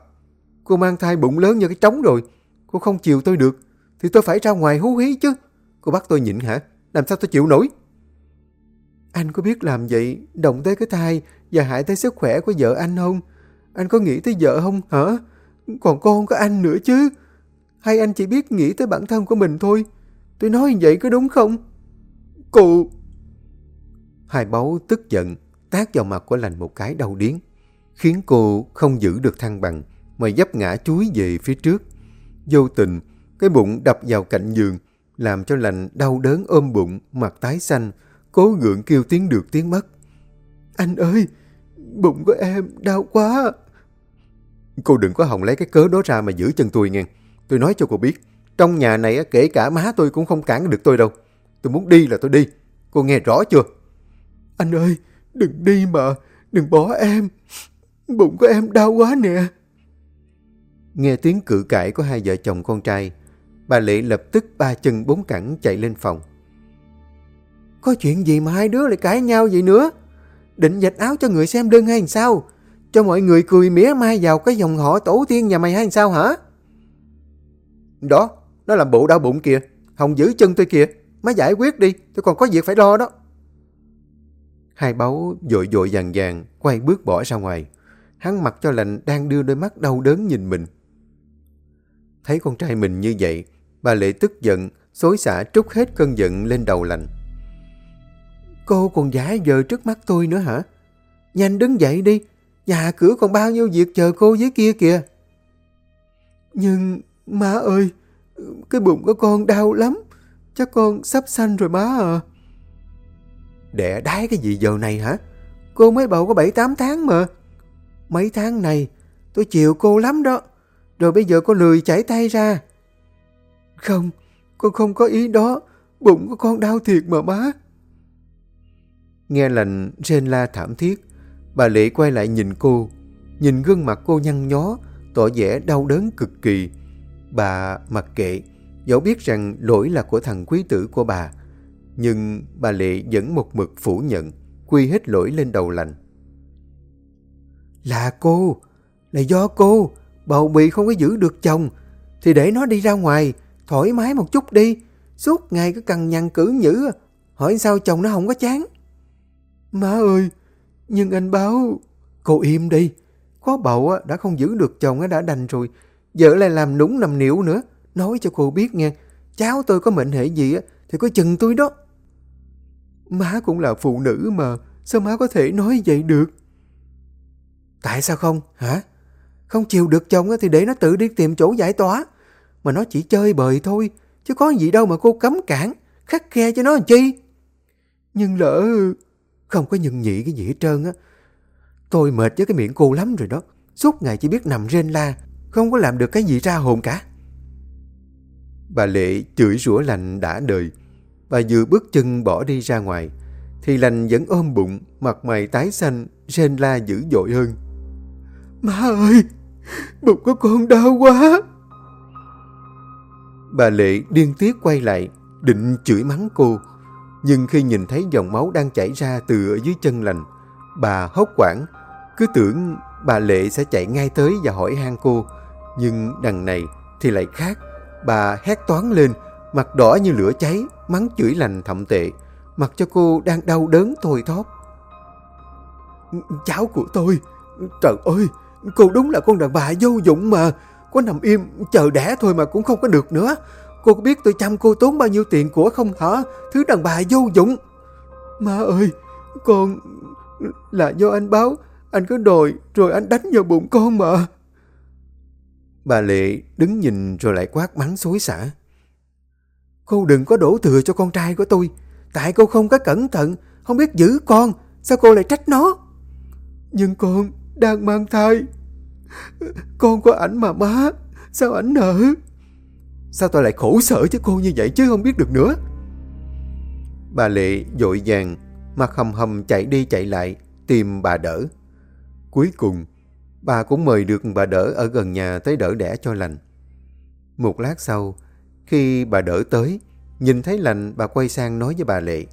Cô mang thai bụng lớn như cái trống rồi. Cô không chịu tôi được. Thì tôi phải ra ngoài hú hí chứ. Cô bắt tôi nhịn hả? Làm sao tôi chịu nổi? Anh có biết làm vậy động tới cái thai và hại tới sức khỏe của vợ anh không? Anh có nghĩ tới vợ không hả? Còn con có anh nữa chứ. Hay anh chỉ biết nghĩ tới bản thân của mình thôi? Tôi nói vậy có đúng không? Cô... Hai báu tức giận, tát vào mặt của lành một cái đau điến, khiến cô không giữ được thăng bằng, mà dấp ngã chuối về phía trước. Vô tình, cái bụng đập vào cạnh giường, làm cho lành đau đớn ôm bụng, mặt tái xanh, cố gượng kêu tiếng được tiếng mất. Anh ơi, bụng của em đau quá. Cô đừng có hòng lấy cái cớ đó ra mà giữ chân tôi nghe. Tôi nói cho cô biết, trong nhà này kể cả má tôi cũng không cản được tôi đâu. Tôi muốn đi là tôi đi. Cô nghe rõ chưa? Anh ơi, đừng đi mà, đừng bỏ em. Bụng của em đau quá nè. Nghe tiếng cự cãi của hai vợ chồng con trai, bà Lệ lập tức ba chân bốn cẳng chạy lên phòng. Có chuyện gì mà hai đứa lại cãi nhau vậy nữa? Định dạch áo cho người xem đơn hay sao? Cho mọi người cười mỉa mai vào cái dòng họ tổ tiên nhà mày hay sao hả? Đó, nó làm bộ đau bụng kìa. Hồng giữ chân tôi kìa. Má giải quyết đi, tôi còn có việc phải lo đó. Hai báu dội dội vàng vàng, quay bước bỏ ra ngoài. Hắn mặc cho lạnh đang đưa đôi mắt đau đớn nhìn mình. Thấy con trai mình như vậy, bà Lệ tức giận, xối xả trút hết cơn giận lên đầu lạnh. Cô còn giả giờ trước mắt tôi nữa hả? Nhanh đứng dậy đi, nhà cửa còn bao nhiêu việc chờ cô dưới kia kìa. Nhưng, má ơi, cái bụng của con đau lắm, chắc con sắp sanh rồi má à. Đẻ đái cái gì giờ này hả? Cô mới bầu có 7-8 tháng mà. Mấy tháng này, tôi chịu cô lắm đó. Rồi bây giờ cô lười chảy tay ra. Không, con không có ý đó. Bụng của con đau thiệt mà má. Nghe lành rên la thảm thiết, bà Lệ quay lại nhìn cô. Nhìn gương mặt cô nhăn nhó, tỏ vẻ đau đớn cực kỳ. Bà mặc kệ, dẫu biết rằng lỗi là của thằng quý tử của bà. Nhưng bà Lệ vẫn một mực phủ nhận, quy hết lỗi lên đầu lành. Là cô, là do cô, bầu bị không có giữ được chồng, thì để nó đi ra ngoài, thoải mái một chút đi. Suốt ngày cứ cằn nhằn cử nhữ, hỏi sao chồng nó không có chán. Má ơi, nhưng anh báo... Cô im đi, có bầu đã không giữ được chồng đã đành rồi, vợ lại làm núng nằm niệu nữa. Nói cho cô biết nghe, cháu tôi có mệnh hệ gì thì có chừng tôi đó. Má cũng là phụ nữ mà, sao má có thể nói vậy được? Tại sao không, hả? Không chịu được chồng thì để nó tự đi tìm chỗ giải tỏa. Mà nó chỉ chơi bời thôi, chứ có gì đâu mà cô cấm cản, khắc khe cho nó làm chi. Nhưng lỡ... Không có nhân nhị cái gì hết trơn á. Tôi mệt với cái miệng cô lắm rồi đó. Suốt ngày chỉ biết nằm rên la, không có làm được cái gì ra hồn cả. Bà Lệ chửi rủa lành đã đời. Bà vừa bước chân bỏ đi ra ngoài, thì lành vẫn ôm bụng, mặt mày tái xanh, rên la dữ dội hơn. Má ơi, bụng của con đau quá. Bà Lệ điên tiết quay lại, định chửi mắng cô. Nhưng khi nhìn thấy dòng máu đang chảy ra từ ở dưới chân lành, bà hốt quảng, cứ tưởng bà Lệ sẽ chạy ngay tới và hỏi han cô. Nhưng đằng này thì lại khác. Bà hét toán lên, mặt đỏ như lửa cháy, mắng chửi lành thậm tệ, mặc cho cô đang đau đớn thôi thóp. Cháu của tôi, trời ơi, cô đúng là con đàn bà vô dụng mà, có nằm im chờ đẻ thôi mà cũng không có được nữa. Cô có biết tôi chăm cô tốn bao nhiêu tiền của không hả? Thứ đàn bà vô dụng. Má ơi, con là do anh báo, anh cứ đòi rồi anh đánh vào bụng con mà. Bà Lệ đứng nhìn rồi lại quát mắng xối xả. Cô đừng có đổ thừa cho con trai của tôi. Tại cô không có cẩn thận, không biết giữ con. Sao cô lại trách nó? Nhưng con đang mang thai. Con có ảnh mà má. Sao ảnh nợ? Sao tôi lại khổ sở với cô như vậy chứ không biết được nữa. Bà Lệ dội vàng, mặt hầm hầm chạy đi chạy lại, tìm bà đỡ. Cuối cùng, bà cũng mời được bà đỡ ở gần nhà tới đỡ đẻ cho lành. Một lát sau, khi bà đỡ tới, Nhìn thấy lành, bà quay sang nói với bà Lệ.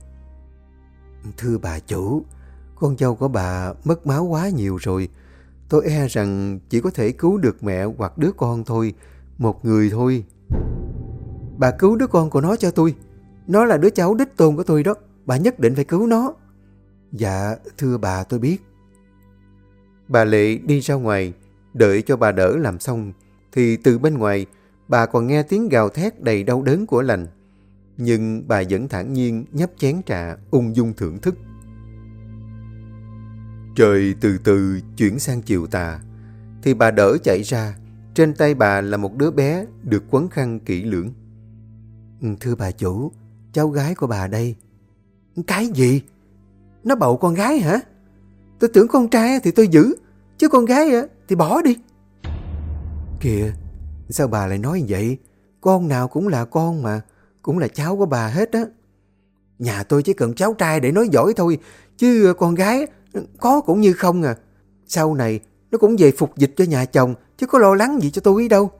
Thưa bà chủ, con dâu của bà mất máu quá nhiều rồi. Tôi e rằng chỉ có thể cứu được mẹ hoặc đứa con thôi, một người thôi. Bà cứu đứa con của nó cho tôi. Nó là đứa cháu đích tôn của tôi đó. Bà nhất định phải cứu nó. Dạ, thưa bà tôi biết. Bà Lệ đi ra ngoài, đợi cho bà đỡ làm xong, thì từ bên ngoài, bà còn nghe tiếng gào thét đầy đau đớn của lành. Nhưng bà vẫn thản nhiên nhấp chén trà, ung dung thưởng thức. Trời từ từ chuyển sang chiều tà, thì bà đỡ chạy ra, trên tay bà là một đứa bé được quấn khăn kỹ lưỡng. Ừ, thưa bà chủ, cháu gái của bà đây. Cái gì? Nó bầu con gái hả? Tôi tưởng con trai thì tôi giữ, chứ con gái thì bỏ đi. Kìa, sao bà lại nói vậy? Con nào cũng là con mà, cũng là cháu của bà hết á. Nhà tôi chỉ cần cháu trai để nói giỏi thôi, chứ con gái có cũng như không à. Sau này nó cũng về phục dịch cho nhà chồng, chứ có lo lắng gì cho tôi đâu.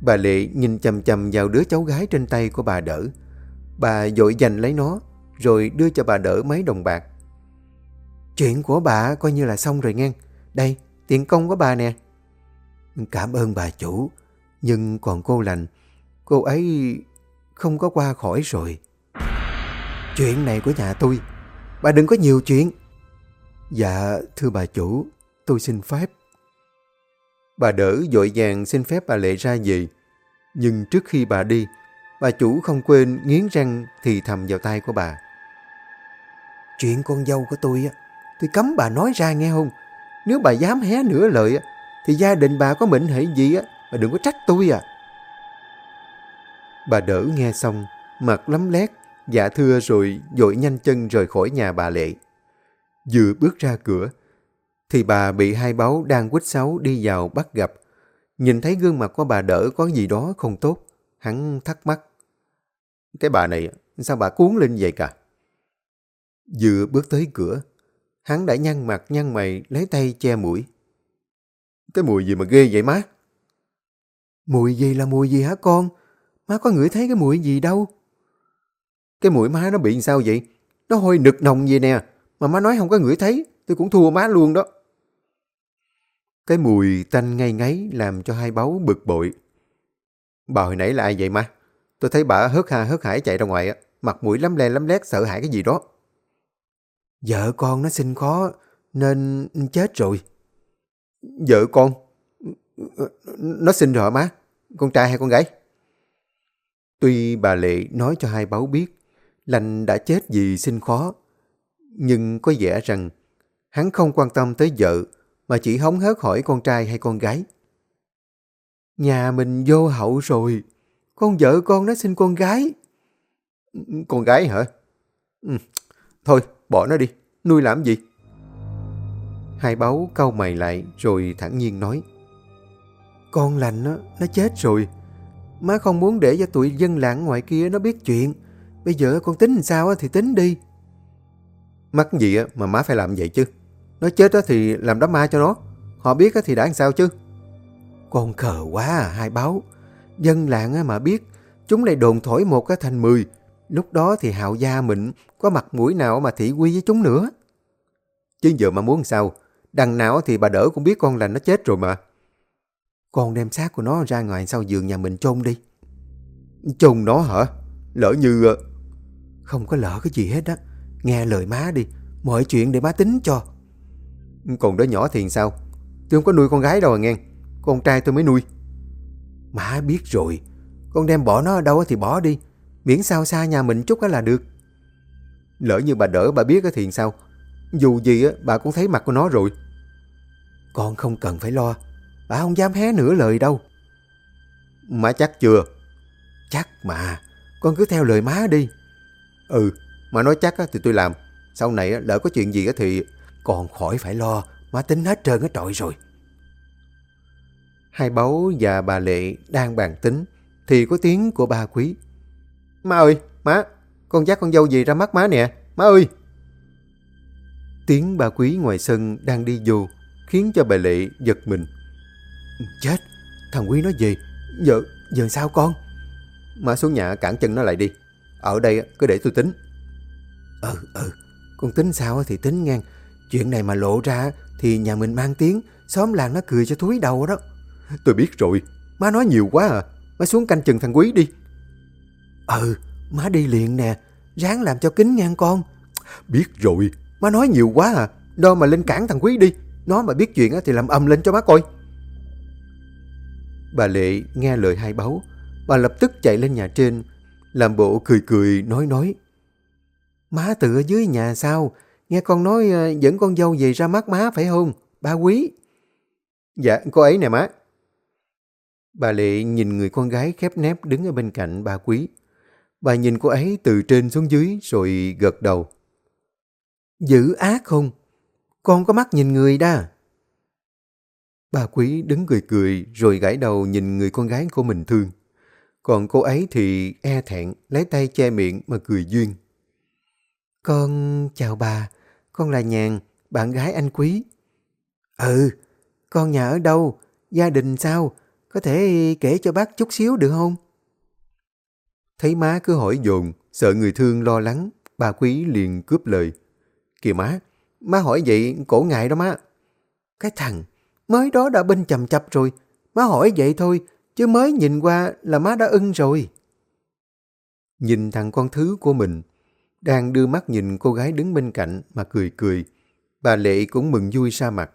Bà Lệ nhìn chầm chầm vào đứa cháu gái trên tay của bà đỡ. Bà dội giành lấy nó, rồi đưa cho bà đỡ mấy đồng bạc. Chuyện của bà coi như là xong rồi nghe. Đây, tiền công của bà nè. Cảm ơn bà chủ, nhưng còn cô lành, cô ấy không có qua khỏi rồi. Chuyện này của nhà tôi, bà đừng có nhiều chuyện. Dạ, thưa bà chủ, tôi xin phép. Bà đỡ dội vàng xin phép bà Lệ ra về. Nhưng trước khi bà đi, bà chủ không quên nghiến răng thì thầm vào tay của bà. Chuyện con dâu của tôi, tôi cấm bà nói ra nghe không? Nếu bà dám hé nửa lời, thì gia đình bà có mệnh hệ gì, á bà đừng có trách tôi à. Bà đỡ nghe xong, mặt lấm lét, dạ thưa rồi dội nhanh chân rời khỏi nhà bà Lệ. Vừa bước ra cửa, thì bà bị hai báo đang quýt sáo đi vào bắt gặp. Nhìn thấy gương mặt của bà đỡ có gì đó không tốt, hắn thắc mắc. Cái bà này, sao bà cuốn lên vậy cả? Vừa bước tới cửa, hắn đã nhăn mặt nhăn mày lấy tay che mũi. Cái mùi gì mà ghê vậy má? Mùi gì là mùi gì hả con? Má có ngửi thấy cái mùi gì đâu? Cái mũi má nó bị sao vậy? Nó hôi nực nồng vậy nè. Mà má nói không có ngửi thấy. Tôi cũng thua má luôn đó. Cái mùi tanh ngay ngáy làm cho hai báu bực bội. Bà hồi nãy là ai vậy má? Tôi thấy bà hớt ha hớt hải chạy ra ngoài, á mặt mũi lắm le lắm lét sợ hãi cái gì đó. Vợ con nó sinh khó nên chết rồi. Vợ con? Nó sinh rồi má? Con trai hay con gái? Tuy bà Lệ nói cho hai báo biết Lành đã chết vì sinh khó, nhưng có vẻ rằng hắn không quan tâm tới vợ mà chỉ hóng hớt hỏi con trai hay con gái. Nhà mình vô hậu rồi, con vợ con nó sinh con gái. Con gái hả? Ừ. Thôi, bỏ nó đi, nuôi làm gì? Hai báu cau mày lại rồi thẳng nhiên nói. Con lành nó, nó chết rồi. Má không muốn để cho tụi dân làng ngoài kia nó biết chuyện. Bây giờ con tính làm sao thì tính đi. Mắc gì mà má phải làm vậy chứ? Nó chết thì làm đám ma cho nó. Họ biết thì đã làm sao chứ? Con khờ quá à, hai báo. Dân làng mà biết, chúng lại đồn thổi một cái thành mười. Lúc đó thì hạo gia mình có mặt mũi nào mà thị quy với chúng nữa. Chứ giờ mà muốn sao? Đằng nào thì bà đỡ cũng biết con là nó chết rồi mà. Con đem xác của nó ra ngoài sau giường nhà mình chôn đi. Chôn nó hả? Lỡ như... Ờ, không có lỡ cái gì hết á. Nghe lời má đi. Mọi chuyện để má tính cho. Còn đứa nhỏ thì sao? Tôi không có nuôi con gái đâu à nghe. Con trai tôi mới nuôi. Má biết rồi. Con đem bỏ nó ở đâu thì bỏ đi. Miễn sao xa nhà mình chút là được. Lỡ như bà đỡ bà biết thì sao? Dù gì bà cũng thấy mặt của nó rồi. Con không cần phải lo. Bà không dám hé nửa lời đâu. Má chắc chưa? Chắc mà. Con cứ theo lời má đi. Ừ, mà nói chắc thì tôi làm. Sau này lỡ có chuyện gì thì... Còn khỏi phải lo, má tính hết trơn hết trọi rồi. Hai báu và bà Lệ đang bàn tính, thì có tiếng của ba quý. Má ơi, má, con dắt con dâu gì ra mắt má nè, má ơi. Tiếng bà quý ngoài sân đang đi vô, khiến cho bà Lệ giật mình. Chết, thằng Quý nói gì? Giờ, giờ sao con? Má xuống nhà cản chân nó lại đi. Ở đây cứ để tôi tính. Ừ, ừ, con tính sao thì tính ngang. Chuyện này mà lộ ra thì nhà mình mang tiếng, xóm làng nó cười cho thúi đầu đó. Tôi biết rồi, má nói nhiều quá à. Má xuống canh chừng thằng Quý đi. Ừ, má đi liền nè, ráng làm cho kính ngang con. Biết rồi, má nói nhiều quá à. Đâu mà lên cản thằng Quý đi. Nó mà biết chuyện thì làm âm lên cho má coi. Bà Lệ nghe lời hai báu, bà lập tức chạy lên nhà trên, làm bộ cười cười nói nói. Má tự ở dưới nhà sao? Nghe con nói ờ, dẫn con dâu về ra mắt má phải không? Ba quý. Dạ, cô ấy nè má. Bà Lệ nhìn người con gái khép nép đứng ở bên cạnh bà quý. Bà nhìn cô ấy từ trên xuống dưới rồi gật đầu. Dữ ác không? Con có mắt nhìn người đa. Bà quý đứng cười cười rồi gãi đầu nhìn người con gái của mình thương. Còn cô ấy thì e thẹn lấy tay che miệng mà cười duyên. Con chào bà, con là Nhàn, bạn gái anh Quý. Ừ, con nhà ở đâu? Gia đình sao? Có thể kể cho bác chút xíu được không? Thấy má cứ hỏi dồn, sợ người thương lo lắng, bà Quý liền cướp lời. Kìa má, má hỏi vậy cổ ngại đó má. Cái thằng, mới đó đã bên chầm chập rồi. Má hỏi vậy thôi, chứ mới nhìn qua là má đã ưng rồi. Nhìn thằng con thứ của mình, đang đưa mắt nhìn cô gái đứng bên cạnh mà cười cười. Bà Lệ cũng mừng vui ra mặt.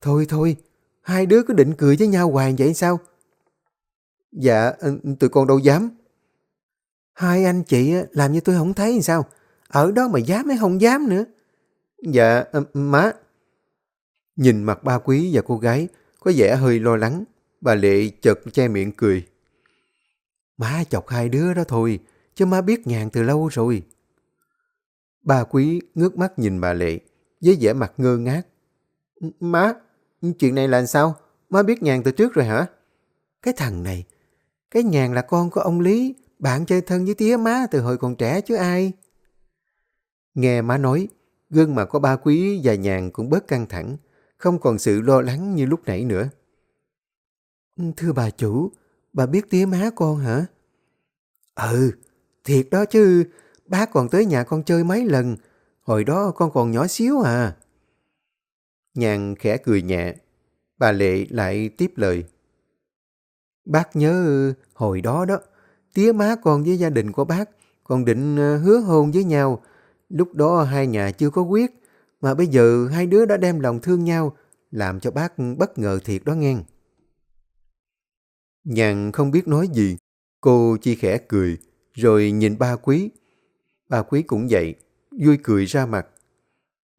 Thôi thôi, hai đứa cứ định cười với nhau hoài vậy sao? Dạ, ừ, tụi con đâu dám. Hai anh chị làm như tôi không thấy sao? Ở đó mà dám hay không dám nữa? Dạ, ờ, má. Nhìn mặt ba quý và cô gái có vẻ hơi lo lắng. Bà Lệ chợt che miệng cười. Má chọc hai đứa đó thôi, chứ má biết nhàn từ lâu rồi. Ba quý ngước mắt nhìn bà Lệ, với vẻ mặt ngơ ngác. Má, chuyện này là sao? Má biết nhàn từ trước rồi hả? Cái thằng này, cái nhàn là con của ông Lý, bạn chơi thân với tía má từ hồi còn trẻ chứ ai. Nghe má nói, gương mặt của ba quý và nhàn cũng bớt căng thẳng, không còn sự lo lắng như lúc nãy nữa. Ừ, thưa bà chủ, bà biết tía má con hả? Ừ, thiệt đó chứ, bác còn tới nhà con chơi mấy lần, hồi đó con còn nhỏ xíu à. Nhàn khẽ cười nhẹ, bà Lệ lại tiếp lời. Bác nhớ hồi đó đó, tía má con với gia đình của bác còn định ờ, hứa hôn với nhau. Lúc đó hai nhà chưa có quyết, mà bây giờ hai đứa đã đem lòng thương nhau, làm cho bác bất ngờ thiệt đó nghe. Nhàn không biết nói gì, cô chỉ khẽ cười, rồi nhìn ba quý. Ba quý cũng vậy, vui cười ra mặt.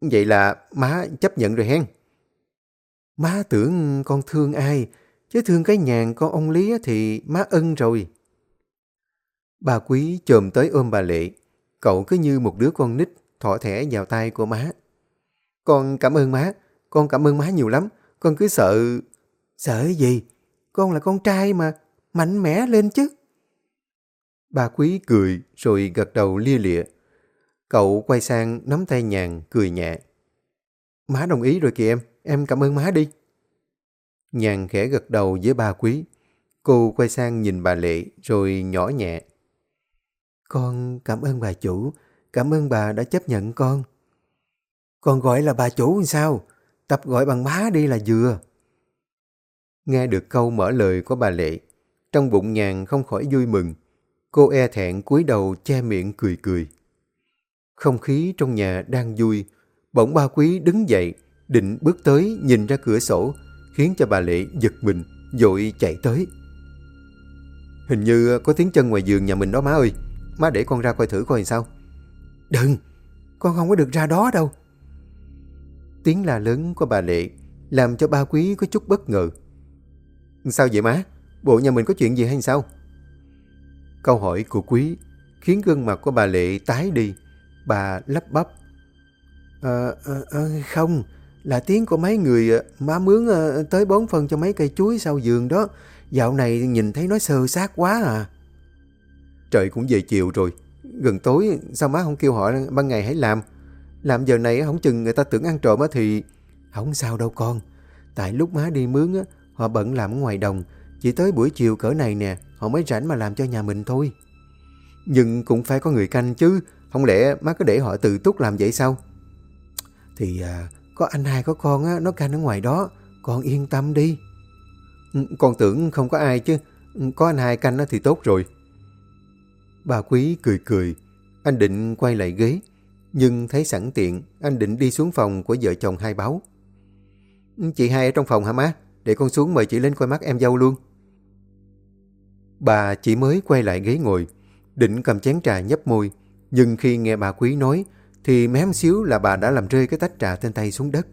Vậy là má chấp nhận rồi hen. Má tưởng con thương ai, chứ thương cái nhàn con ông Lý thì má ân rồi. Bà quý chồm tới ôm bà Lệ. Cậu cứ như một đứa con nít thỏ thẻ vào tay của má. Con cảm ơn má, con cảm ơn má nhiều lắm. Con cứ sợ... Sợ gì? Con là con trai mà, mạnh mẽ lên chứ. Bà quý cười rồi gật đầu lia lịa. Cậu quay sang nắm tay nhàn cười nhẹ. Má đồng ý rồi kìa em, em cảm ơn má đi. Nhàn khẽ gật đầu với bà quý. Cô quay sang nhìn bà Lệ rồi nhỏ nhẹ. Con cảm ơn bà chủ, cảm ơn bà đã chấp nhận con. Con gọi là bà chủ sao? Tập gọi bằng má đi là vừa. Nghe được câu mở lời của bà Lệ, trong bụng nhàn không khỏi vui mừng. Cô e thẹn cúi đầu che miệng cười cười. Không khí trong nhà đang vui, bỗng ba quý đứng dậy, định bước tới nhìn ra cửa sổ, khiến cho bà Lệ giật mình, dội chạy tới. Hình như có tiếng chân ngoài giường nhà mình đó má ơi, má để con ra coi thử coi sao. Đừng, con không có được ra đó đâu. Tiếng la lớn của bà Lệ làm cho ba quý có chút bất ngờ. Sao vậy má? Bộ nhà mình có chuyện gì hay sao? Câu hỏi của quý khiến gương mặt của bà Lệ tái đi. Bà lắp bắp. À, à, à, không, là tiếng của mấy người ờ, má mướn ờ, tới bón phân cho mấy cây chuối sau giường đó. Dạo này nhìn thấy nó sơ sát quá à. Trời cũng về chiều rồi. Gần tối sao má không kêu họ ban ngày hãy làm. Làm giờ này không chừng người ta tưởng ăn trộm thì... Không sao đâu con. Tại lúc má đi mướn họ bận làm ngoài đồng. Chỉ tới buổi chiều cỡ này nè, họ mới rảnh mà làm cho nhà mình thôi. Nhưng cũng phải có người canh chứ, không lẽ má cứ để họ tự túc làm vậy sao? Thì à, có anh hai có con á, nó canh ở ngoài đó, con yên tâm đi. Ừ, con tưởng không có ai chứ, ừ, có anh hai canh thì tốt rồi. Bà Quý cười cười, anh định quay lại ghế, nhưng thấy sẵn tiện, anh định đi xuống phòng của vợ chồng hai báo. Chị hai ở trong phòng hả má? Để con xuống mời chị lên coi mắt em dâu luôn. Bà chỉ mới quay lại ghế ngồi, định cầm chén trà nhấp môi, nhưng khi nghe bà Quý nói, thì mém xíu là bà đã làm rơi cái tách trà trên tay xuống đất.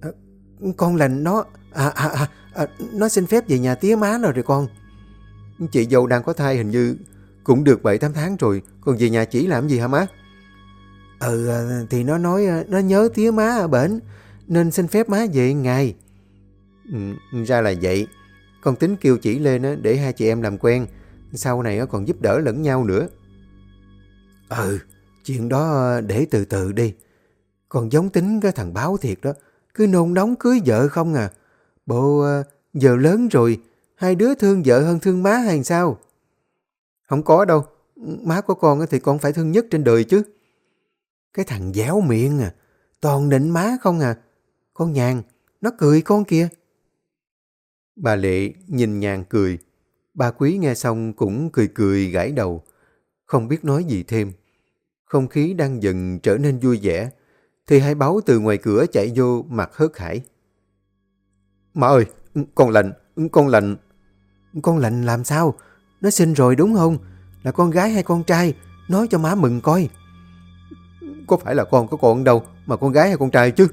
À, con lành nó, à, à, à, à, nó xin phép về nhà tía má rồi rồi con. Chị dâu đang có thai hình như cũng được 7-8 tháng rồi, còn về nhà chỉ làm gì hả má? Ừ, à, thì nó nói à, nó nhớ tía má ở bển, nên xin phép má về ngày. Ừ, ra là vậy. Con tính kêu chỉ lên để hai chị em làm quen, sau này còn giúp đỡ lẫn nhau nữa. Ừ, chuyện đó để từ từ đi. Còn giống tính cái thằng báo thiệt đó, cứ nôn nóng cưới vợ không à. Bộ giờ lớn rồi, hai đứa thương vợ hơn thương má hay sao? Không có đâu, má của con thì con phải thương nhất trên đời chứ. Cái thằng déo miệng à, toàn định má không à. Con nhàn, nó cười con kìa. Bà Lệ nhìn nhàn cười. Bà Quý nghe xong cũng cười cười gãi đầu. Không biết nói gì thêm. Không khí đang dần trở nên vui vẻ. Thì hai báo từ ngoài cửa chạy vô mặt hớt hải. Má ơi, con lạnh, con lạnh. Con lạnh làm sao? Nó sinh rồi đúng không? Là con gái hay con trai? Nói cho má mừng coi. Có phải là con có con đâu, mà con gái hay con trai chứ?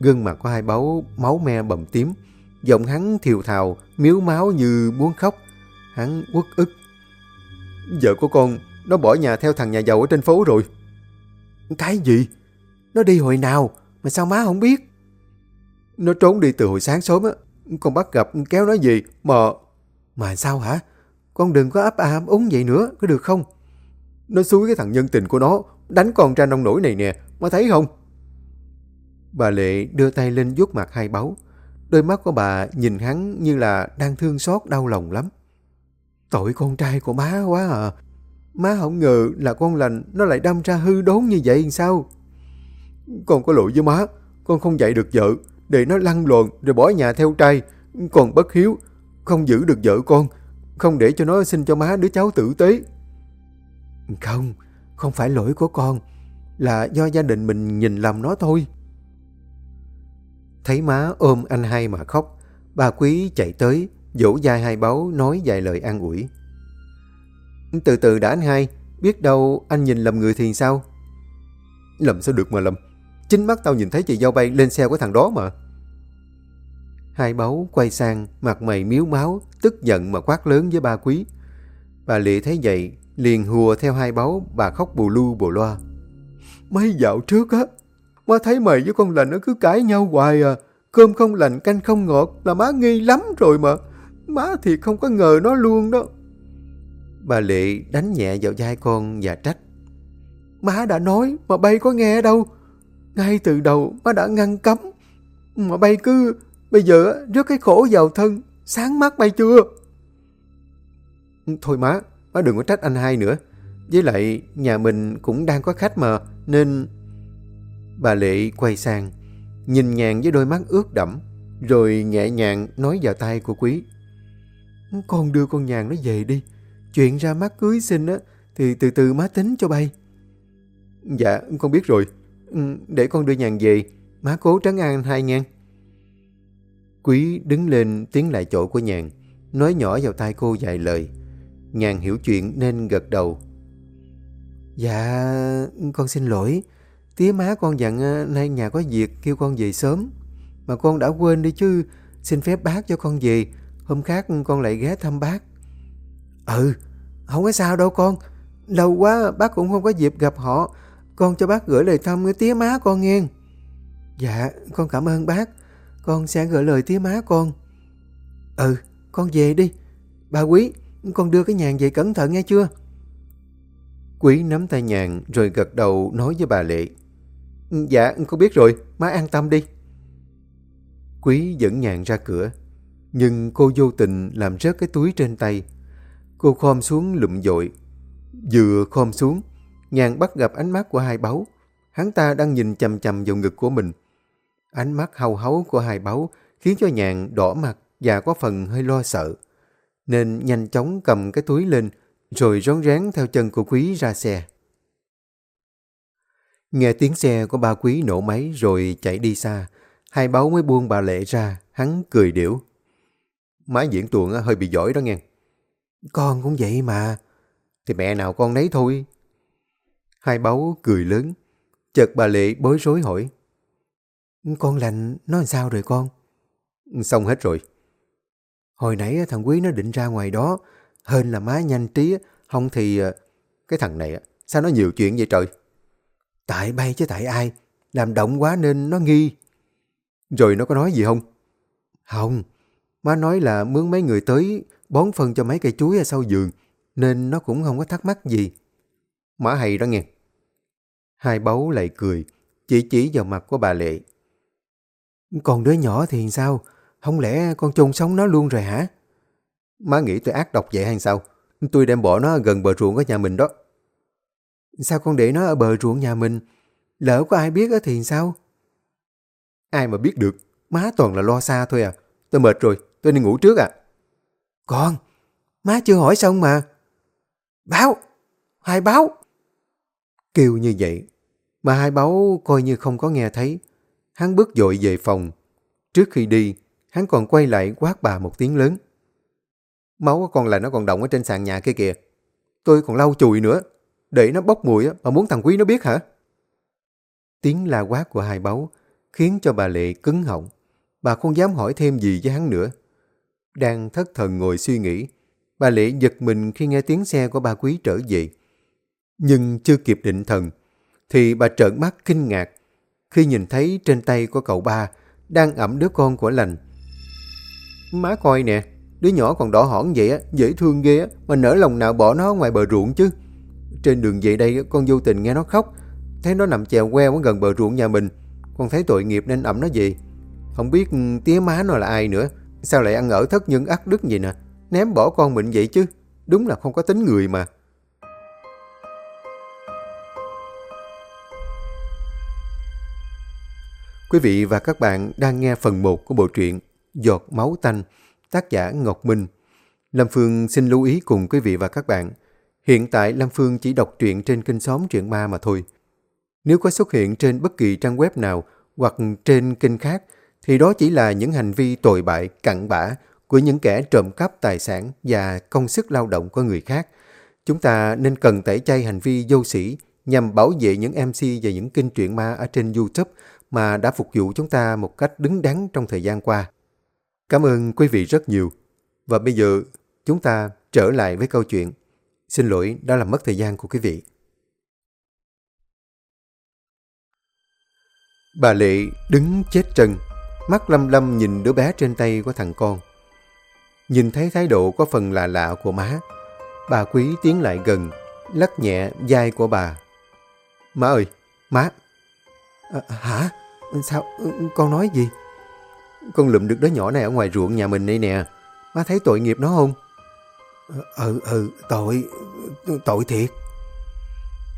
Gương mặt của hai báo máu me bầm tím. Giọng hắn thiều thào, miếu máu như muốn khóc. Hắn uất ức. Vợ của con, nó bỏ nhà theo thằng nhà giàu ở trên phố rồi. Cái gì? Nó đi hồi nào? Mà sao má không biết? Nó trốn đi từ hồi sáng sớm á. Con bắt gặp kéo nó gì mà... Mà sao hả? Con đừng có ấp a ấp úng vậy nữa, có được không? Nó xúi cái thằng nhân tình của nó, đánh con ra nông nổi này nè, má thấy không? Bà Lệ đưa tay lên vuốt mặt hai báu. Đôi mắt của bà nhìn hắn như là đang thương xót đau lòng lắm. Tội con trai của má quá à. Má không ngờ là con lành nó lại đâm ra hư đốn như vậy sao? Con có lỗi với má. Con không dạy được vợ. Để nó lăn lộn rồi bỏ nhà theo trai. Còn bất hiếu. Không giữ được vợ con. Không để cho nó sinh cho má đứa cháu tử tế. Không, không phải lỗi của con. Là do gia đình mình nhìn lầm nó thôi. Thấy má ôm anh hai mà khóc. Bà Quý chạy tới, dỗ dai hai báu nói vài lời an ủi. Từ từ đã anh hai, biết đâu anh nhìn lầm người thì sao? Lầm sao được mà lầm. Chính mắt tao nhìn thấy chị dâu bay lên xe của thằng đó mà. Hai báu quay sang, mặt mày miếu máu, tức giận mà quát lớn với ba quý. Bà Lệ thấy vậy, liền hùa theo hai báu, bà khóc bù lu bù loa. Mấy dạo trước á, má thấy mày với con lành nó cứ cãi nhau hoài à. Cơm không lành, canh không ngọt là má nghi lắm rồi mà. Má thì không có ngờ nó luôn đó. Bà Lệ đánh nhẹ vào vai con và trách. Má đã nói mà bay có nghe đâu. Ngay từ đầu má đã ngăn cấm. Mà bay cứ bây giờ rước cái khổ vào thân. Sáng mắt bay chưa? Thôi má, má đừng có trách anh hai nữa. Với lại nhà mình cũng đang có khách mà nên... Bà Lệ quay sang, nhìn nhàn với đôi mắt ướt đẫm, rồi nhẹ nhàng nói vào tay của Quý. Con đưa con nhàn nó về đi. Chuyện ra mắt cưới xin á, thì từ từ má tính cho bay. Dạ, con biết rồi. Ừ, để con đưa nhàn về, má cố trấn an hai ngang. Quý đứng lên tiến lại chỗ của nhàn, nói nhỏ vào tai cô vài lời. Nhàn hiểu chuyện nên gật đầu. Dạ, con xin lỗi. Tía má con dặn à, nay nhà có việc kêu con về sớm. Mà con đã quên đi chứ, xin phép bác cho con về. Hôm khác con lại ghé thăm bác. Ừ, không có sao đâu con. Lâu quá bác cũng không có dịp gặp họ. Con cho bác gửi lời thăm với tía má con nghe. Dạ, con cảm ơn bác. Con sẽ gửi lời tía má con. Ừ, con về đi. Bà Quý, con đưa cái nhàn về cẩn thận nghe chưa? Quý nắm tay nhàn rồi gật đầu nói với bà Lệ. Dạ, con biết rồi, má an tâm đi. Quý dẫn nhàn ra cửa. Nhưng cô vô tình làm rớt cái túi trên tay. Cô khom xuống lụm dội. Vừa khom xuống, nhàn bắt gặp ánh mắt của hai báu. Hắn ta đang nhìn chầm chầm vào ngực của mình. Ánh mắt hau háu của hai báu khiến cho nhàn đỏ mặt và có phần hơi lo sợ. Nên nhanh chóng cầm cái túi lên rồi rón rén theo chân của quý ra xe. Nghe tiếng xe của ba quý nổ máy rồi chạy đi xa, hai báu mới buông bà Lệ ra, hắn cười điểu. Má diễn tuồng hơi bị giỏi đó nghe. Con cũng vậy mà. Thì mẹ nào con nấy thôi. Hai báu cười lớn. Chợt bà Lệ bối rối hỏi. Con lành nó làm sao rồi con? Xong hết rồi. Hồi nãy thằng Quý nó định ra ngoài đó. Hên là má nhanh trí, không thì... Ờ, cái thằng này sao nó nhiều chuyện vậy trời? Tại bay chứ tại ai? Làm động quá nên nó nghi. Rồi nó có nói gì không? Không. Má nói là mướn mấy người tới bón phân cho mấy cây chuối ở sau giường, nên nó cũng không có thắc mắc gì. Má hay đó nghe. Hai báu lại cười, chỉ chỉ vào mặt của bà Lệ. Còn đứa nhỏ thì sao? Không lẽ con chôn sống nó luôn rồi hả? Má nghĩ tôi ác độc vậy hay sao? Tôi đem bỏ nó gần bờ ruộng của nhà mình đó. Sao con để nó ở bờ ruộng nhà mình? Lỡ có ai biết thì sao? Ai mà biết được, má toàn là lo xa thôi à. Tôi mệt rồi, tôi đi ngủ trước à. Con, má chưa hỏi xong mà. Báo, hai báo. Kêu như vậy, mà hai báo coi như không có nghe thấy. Hắn bước dội về phòng. Trước khi đi, hắn còn quay lại quát bà một tiếng lớn. Máu của con là nó còn động ở trên sàn nhà kia kìa. Tôi còn lau chùi nữa. Để nó bốc mùi mà muốn thằng Quý nó biết hả? Tiếng la quát của hai báu khiến cho bà Lệ cứng họng. Bà không dám hỏi thêm gì với hắn nữa. Đang thất thần ngồi suy nghĩ, bà Lệ giật mình khi nghe tiếng xe của bà Quý trở về. Nhưng chưa kịp định thần, thì bà trợn mắt kinh ngạc khi nhìn thấy trên tay của cậu ba đang ẩm đứa con của lành. Má coi nè, đứa nhỏ còn đỏ hỏn vậy á, dễ thương ghê á, mà nỡ lòng nào bỏ nó ngoài bờ ruộng chứ. Trên đường về đây con vô tình nghe nó khóc, thấy nó nằm chèo queo ở gần bờ ruộng nhà mình. Con thấy tội nghiệp nên ẩm nó về. Không biết ừ, tía má nó là ai nữa, sao lại ăn ở thất nhân ác đức vậy nè, ném bỏ con mình vậy chứ. Đúng là không có tính người mà. Quý vị và các bạn đang nghe phần 1 của bộ truyện Giọt Máu Tanh, tác giả Ngọc Minh. Lâm Phương xin lưu ý cùng quý vị và các bạn, hiện tại Lâm Phương chỉ đọc truyện trên kênh xóm truyện ma mà thôi. Nếu có xuất hiện trên bất kỳ trang web nào hoặc trên kênh khác, thì đó chỉ là những hành vi tồi bại, cặn bã của những kẻ trộm cắp tài sản và công sức lao động của người khác. Chúng ta nên cần tẩy chay hành vi vô sĩ nhằm bảo vệ những MC và những kênh truyện ma ở trên YouTube mà đã phục vụ chúng ta một cách đứng đắn trong thời gian qua. Cảm ơn quý vị rất nhiều. Và bây giờ chúng ta trở lại với câu chuyện. Xin lỗi đã làm mất thời gian của quý vị. Bà Lệ đứng chết trần, mắt lâm lâm nhìn đứa bé trên tay của thằng con. Nhìn thấy thái độ có phần lạ lạ của má, bà quý tiến lại gần, lắc nhẹ vai của bà. Má ơi, má, À, hả? Sao? Con nói gì? Con lụm được đứa nhỏ này ở ngoài ruộng nhà mình đây nè. Má thấy tội nghiệp nó không? Ừ, ừ, tội, tội thiệt.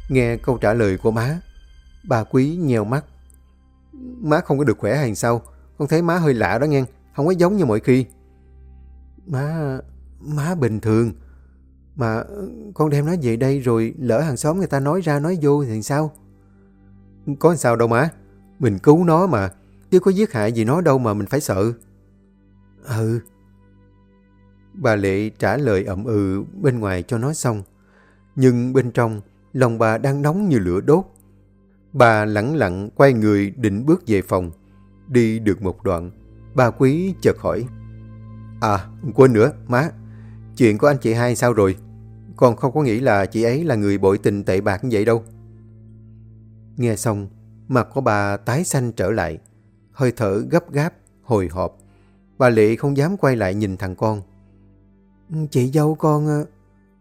Nghe câu trả lời của má, bà quý nheo mắt. Má không có được khỏe hay sao? Con thấy má hơi lạ đó nghe, không có giống như mọi khi. Má, má bình thường. Mà con đem nó về đây rồi lỡ hàng xóm người ta nói ra nói vô thì sao? Có sao đâu má. Mình cứu nó mà. Chứ có giết hại gì nó đâu mà mình phải sợ. Ừ. Bà Lệ trả lời ậm ừ bên ngoài cho nó xong. Nhưng bên trong, lòng bà đang nóng như lửa đốt. Bà lẳng lặng quay người định bước về phòng. Đi được một đoạn, bà Quý chợt hỏi. À, quên nữa, má. Chuyện của anh chị hai sao rồi? Con không có nghĩ là chị ấy là người bội tình tệ bạc như vậy đâu. Nghe xong, mặt của bà tái xanh trở lại, hơi thở gấp gáp, hồi hộp. Bà Lệ không dám quay lại nhìn thằng con. Chị dâu con... Ờ,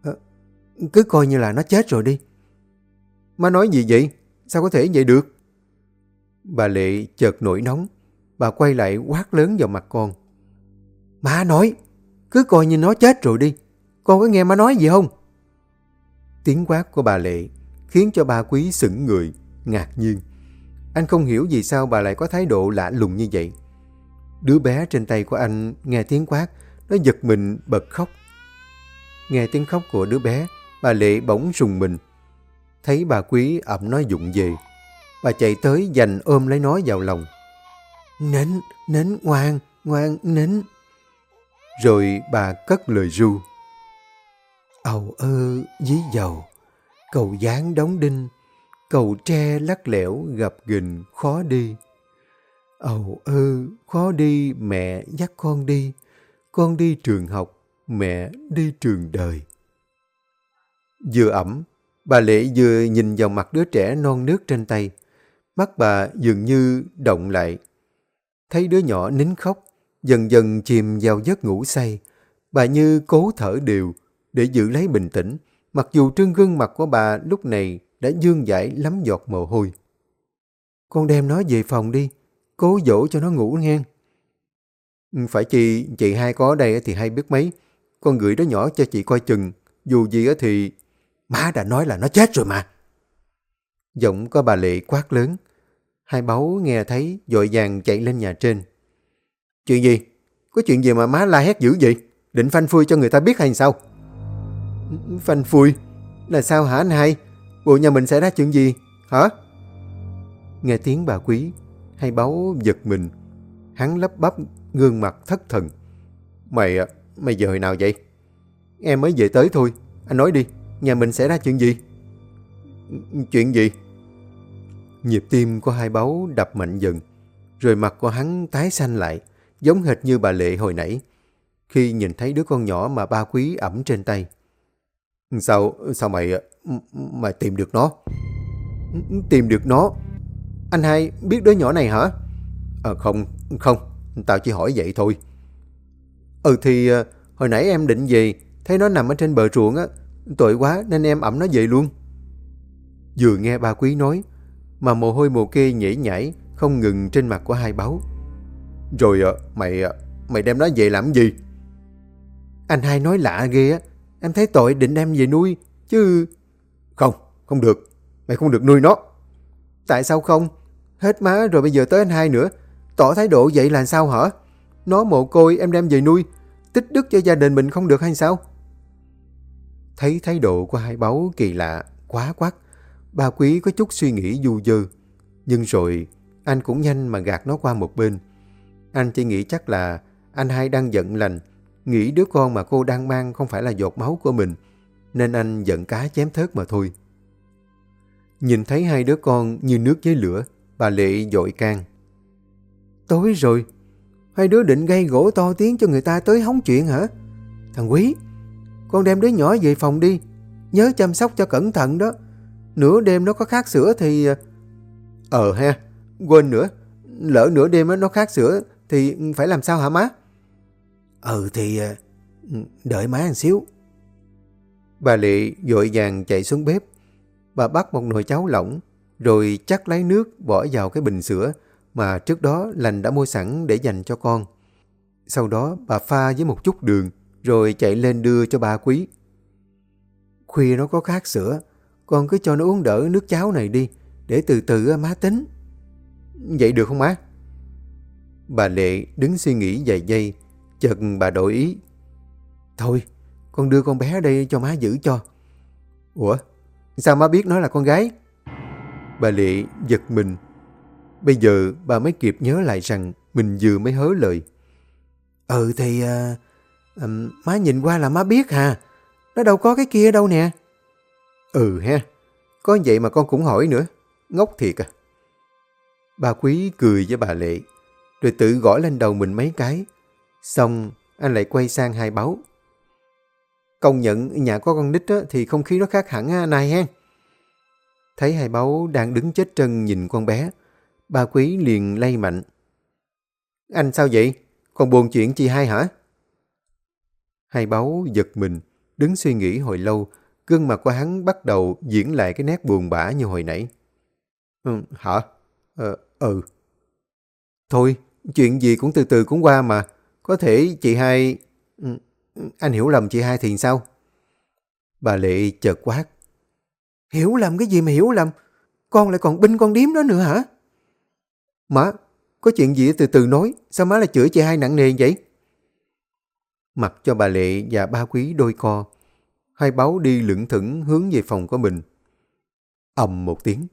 ờ, cứ coi như là nó chết rồi đi. Má nói gì vậy? Sao có thể vậy được? Bà Lệ chợt nổi nóng. Bà quay lại quát lớn vào mặt con. Má nói, cứ coi như nó chết rồi đi. Con có nghe má nói gì không? Tiếng quát của bà Lệ khiến cho bà quý sững người, ngạc nhiên. Anh không hiểu vì sao bà lại có thái độ lạ lùng như vậy. Đứa bé trên tay của anh nghe tiếng quát, nó giật mình bật khóc. Nghe tiếng khóc của đứa bé, bà Lệ bỗng rùng mình. Thấy bà Quý ẩm nó dụng về. Bà chạy tới giành ôm lấy nó vào lòng. Nín, nín, ngoan, ngoan, nín. Rồi bà cất lời ru. Ầu ơ, dí dầu, cầu dáng đóng đinh, cầu tre lắc lẻo gặp gình khó đi. Ầu ơ, khó đi, mẹ dắt con đi, con đi trường học, mẹ đi trường đời. Vừa ẩm, bà Lệ vừa nhìn vào mặt đứa trẻ non nước trên tay. Mắt bà dường như động lại. Thấy đứa nhỏ nín khóc, dần dần chìm vào giấc ngủ say. Bà như cố thở đều để giữ lấy bình tĩnh, mặc dù trên gương mặt của bà lúc này đã dương dãi lắm giọt mồ hôi. Con đem nó về phòng đi, cố dỗ cho nó ngủ nghe. Ừ, phải chị, chị hai có ở đây thì hay biết mấy. Con gửi đứa nhỏ cho chị coi chừng. Dù gì thì... Má đã nói là nó chết rồi mà. Giọng có bà Lệ quát lớn. Hai báu nghe thấy dội vàng chạy lên nhà trên. Chuyện gì? Có chuyện gì mà má la hét dữ vậy? Định phanh phui cho người ta biết hay sao? Ừ, phanh phui? Là sao hả anh hai? Bộ nhà mình xảy ra chuyện gì? Hả? Nghe tiếng bà quý, hai báu giật mình. Hắn lấp bắp, gương mặt thất thần. Mày, à, mày giờ hồi nào vậy? Em mới về tới thôi. Anh nói đi, nhà mình xảy ra chuyện gì? Chuyện gì? Nhịp tim của hai báu đập mạnh dần, rồi mặt của hắn tái xanh lại, giống hệt như bà Lệ hồi nãy, khi nhìn thấy đứa con nhỏ mà ba quý ẩm trên tay. Sao, sao mày, à, mà tìm được nó? Tìm được nó? Anh hai biết đứa nhỏ này hả? À, không, không, tao chỉ hỏi vậy thôi. Ừ thì à, hồi nãy em định về, thấy nó nằm ở trên bờ ruộng á, tội quá nên em ẩm nó về luôn. Vừa nghe ba quý nói, mà mồ hôi mồ kê nhảy nhảy không ngừng trên mặt của hai báu Rồi à, mày à, mày đem nó về làm gì? Anh hai nói lạ ghê á, em thấy tội định đem về nuôi, chứ... Không, được, mày không được nuôi nó. Tại sao không? Hết má rồi bây giờ tới anh hai nữa, tỏ thái độ vậy là sao hả? Nó mồ côi em đem về nuôi, tích đức cho gia đình mình không được hay sao? Thấy thái độ của hai báu kỳ lạ, quá quắc, bà quý có chút suy nghĩ du dư. Nhưng rồi, anh cũng nhanh mà gạt nó qua một bên. Anh chỉ nghĩ chắc là anh hai đang giận lành, nghĩ đứa con mà cô đang mang không phải là giọt máu của mình, nên anh giận cá chém thớt mà thôi. Nhìn thấy hai đứa con như nước với lửa, bà Lệ dội can. Tối rồi, hai đứa định gây gỗ to tiếng cho người ta tới hóng chuyện hả? Thằng Quý, con đem đứa nhỏ về phòng đi, nhớ chăm sóc cho cẩn thận đó. Nửa đêm nó có khát sữa thì... Ờ ha, quên nữa, lỡ nửa đêm nó khát sữa thì phải làm sao hả má? Ừ thì ờ, đợi má một xíu. Bà Lệ dội vàng chạy xuống bếp. Bà bắt một nồi cháo lỏng, rồi chắc lấy nước bỏ vào cái bình sữa mà trước đó lành đã mua sẵn để dành cho con. Sau đó bà pha với một chút đường, rồi chạy lên đưa cho bà quý. Khuya nó có khát sữa, con cứ cho nó uống đỡ nước cháo này đi, để từ từ má tính. Vậy được không má? Bà Lệ đứng suy nghĩ vài giây, chợt bà đổi ý. Thôi, con đưa con bé đây cho má giữ cho. Ủa, sao má biết nó là con gái? Bà Lệ giật mình. Bây giờ bà mới kịp nhớ lại rằng mình vừa mới hớ lời. Ừ thì... Uh, um, má nhìn qua là má biết hà. Nó đâu có cái kia đâu nè. Ừ ha, có vậy mà con cũng hỏi nữa. Ngốc thiệt à. Bà Quý cười với bà Lệ, rồi tự gõ lên đầu mình mấy cái. Xong, anh lại quay sang hai báu. Công nhận nhà có con nít á, thì không khí nó khác hẳn này hen. Thấy hai báu đang đứng chết chân nhìn con bé, bà Quý liền lay mạnh. Anh sao vậy? Còn buồn chuyện chị hai hả? Hai báu giật mình, đứng suy nghĩ hồi lâu, gương mặt của hắn bắt đầu diễn lại cái nét buồn bã như hồi nãy. Ừ, hả? Ờ, ừ. Thôi, chuyện gì cũng từ từ cũng qua mà. có thể chị hai... Ừ. Anh hiểu lầm chị hai thì sao? Bà Lệ chợt quát. Hiểu lầm cái gì mà hiểu lầm? Con lại còn binh con điếm đó nữa hả? Má, có chuyện gì từ từ nói, sao má lại chửi chị hai nặng nề vậy? Mặc cho bà Lệ và ba quý đôi co, hai báo đi lững thững hướng về phòng của mình. ầm một tiếng,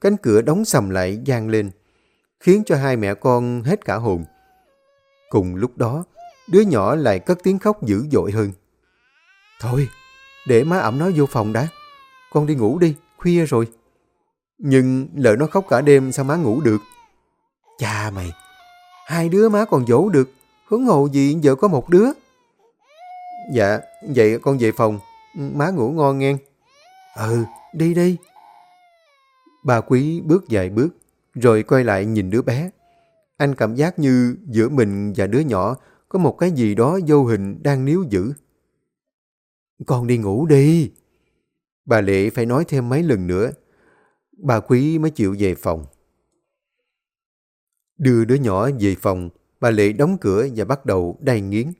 cánh cửa đóng sầm lại gian lên, khiến cho hai mẹ con hết cả hồn. Cùng lúc đó, đứa nhỏ lại cất tiếng khóc dữ dội hơn. Thôi, để má ẩm nó vô phòng đã. Con đi ngủ đi, khuya rồi. Nhưng lỡ nó khóc cả đêm sao má ngủ được? Cha mày, hai đứa má còn dỗ được, hứng hồ gì giờ có một đứa. Dạ, vậy con về phòng, má ngủ ngon nghe. Ừ, đi đi. Bà quý bước vài bước, rồi quay lại nhìn đứa bé. Anh cảm giác như giữa mình và đứa nhỏ có một cái gì đó vô hình đang níu giữ. Con đi ngủ đi. Bà Lệ phải nói thêm mấy lần nữa. Bà Quý mới chịu về phòng. Đưa đứa nhỏ về phòng, bà Lệ đóng cửa và bắt đầu đay nghiến.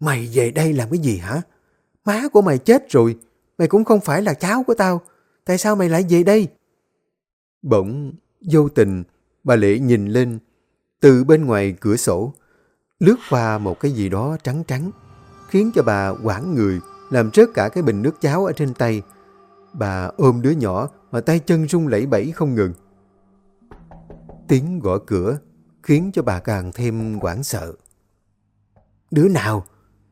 Mày về đây làm cái gì hả? Má của mày chết rồi. Mày cũng không phải là cháu của tao. Tại sao mày lại về đây? Bỗng, vô tình, bà Lệ nhìn lên. Từ bên ngoài cửa sổ, lướt qua một cái gì đó trắng trắng, khiến cho bà quảng người, làm rớt cả cái bình nước cháo ở trên tay. Bà ôm đứa nhỏ mà tay chân rung lẩy bẩy không ngừng. Tiếng gõ cửa khiến cho bà càng thêm hoảng sợ. Đứa nào?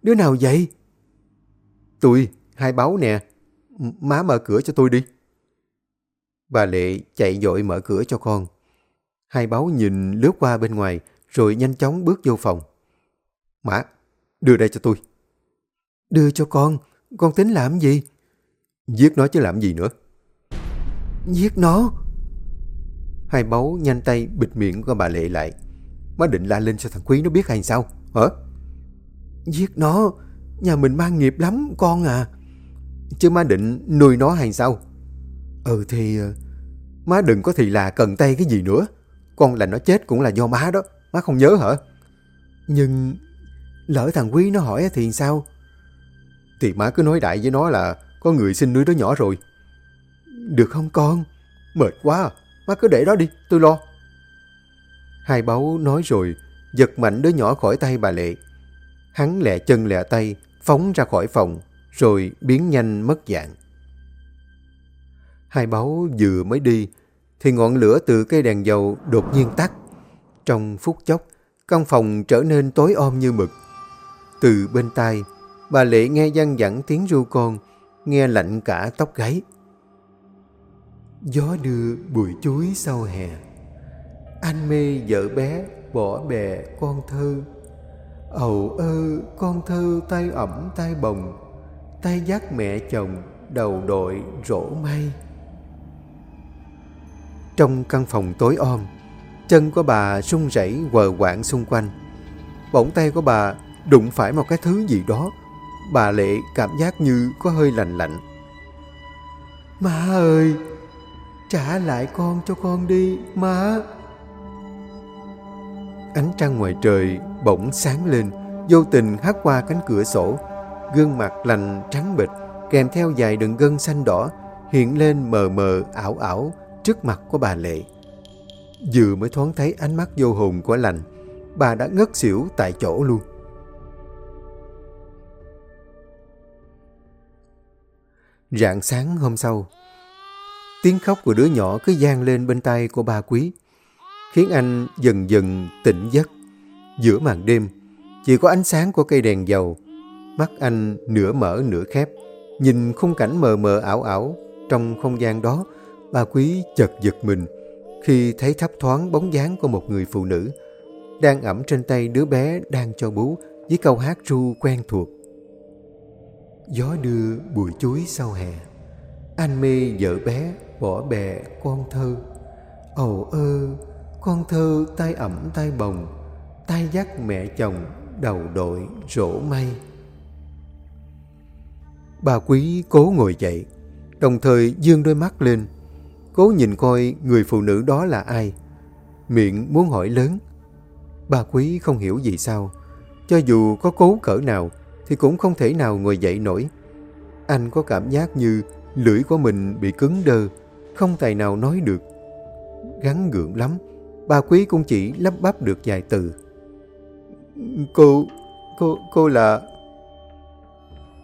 Đứa nào vậy? Tôi, hai báu nè. Má mở cửa cho tôi đi. Bà Lệ chạy dội mở cửa cho con. Hai báu nhìn lướt qua bên ngoài rồi nhanh chóng bước vô phòng. Má, đưa đây cho tôi. Đưa cho con? Con tính làm gì? Giết nó chứ làm gì nữa. Giết nó? Hai báu nhanh tay bịt miệng của bà Lệ lại. Má định la lên cho thằng Quý nó biết hay sao? Hả? Giết nó? Nhà mình mang nghiệp lắm con à. Chứ má định nuôi nó hay sao? Ừ thì... Ờ, má đừng có thì là cần tay cái gì nữa. Con là nó chết cũng là do má đó. Má không nhớ hả? Nhưng lỡ thằng Quý nó hỏi thì sao? Thì má cứ nói đại với nó là có người xin nuôi đứa nhỏ rồi. Được không con? Mệt quá à. Má cứ để đó đi, tôi lo. Hai báu nói rồi, giật mạnh đứa nhỏ khỏi tay bà Lệ. Hắn lẹ chân lẹ tay, phóng ra khỏi phòng, rồi biến nhanh mất dạng. Hai báu vừa mới đi, thì ngọn lửa từ cây đèn dầu đột nhiên tắt. Trong phút chốc, căn phòng trở nên tối om như mực. Từ bên tai, bà Lệ nghe văng vẳng tiếng ru con, nghe lạnh cả tóc gáy. Gió đưa bụi chuối sau hè. Anh mê vợ bé bỏ bè con thơ. Ầu ơ con thơ tay ẩm tay bồng Tay dắt mẹ chồng đầu đội rổ may. Trong căn phòng tối om Chân của bà run rẩy quờ quạng xung quanh. Bỗng tay của bà đụng phải một cái thứ gì đó Bà Lệ cảm giác như có hơi lạnh lạnh Má ơi Trả lại con cho con đi, má. Ánh trăng ngoài trời bỗng sáng lên, vô tình hắt qua cánh cửa sổ. Gương mặt lành trắng bịch, kèm theo dài đường gân xanh đỏ, hiện lên mờ mờ ảo ảo trước mặt của bà Lệ. Vừa mới thoáng thấy ánh mắt vô hồn của lành, bà đã ngất xỉu tại chỗ luôn. Rạng sáng hôm sau, Tiếng khóc của đứa nhỏ cứ gian lên bên tay của ba quý, khiến anh dần dần tỉnh giấc. Giữa màn đêm, chỉ có ánh sáng của cây đèn dầu. Mắt anh nửa mở nửa khép, nhìn khung cảnh mờ mờ ảo ảo trong không gian đó. Ba quý chợt giật mình khi thấy thấp thoáng bóng dáng của một người phụ nữ đang ẩm trên tay đứa bé đang cho bú với câu hát ru quen thuộc. Gió đưa bụi chuối sau hè, anh mê vợ bé bỏ bè con thơ. Ầu ơ con thơ tay ẩm tay bồng tay dắt mẹ chồng đầu đội rổ may. Bà quý cố ngồi dậy đồng thời dương đôi mắt lên. Cố nhìn coi người phụ nữ đó là ai. Miệng muốn hỏi lớn Bà Quý không hiểu gì sao. Cho dù có cố cỡ nào thì cũng không thể nào ngồi dậy nổi. Anh có cảm giác như lưỡi của mình bị cứng đơ, không tài nào nói được. Gắn gượng lắm, bà Quý cũng chỉ lắp bắp được vài từ. Cô, cô, cô là...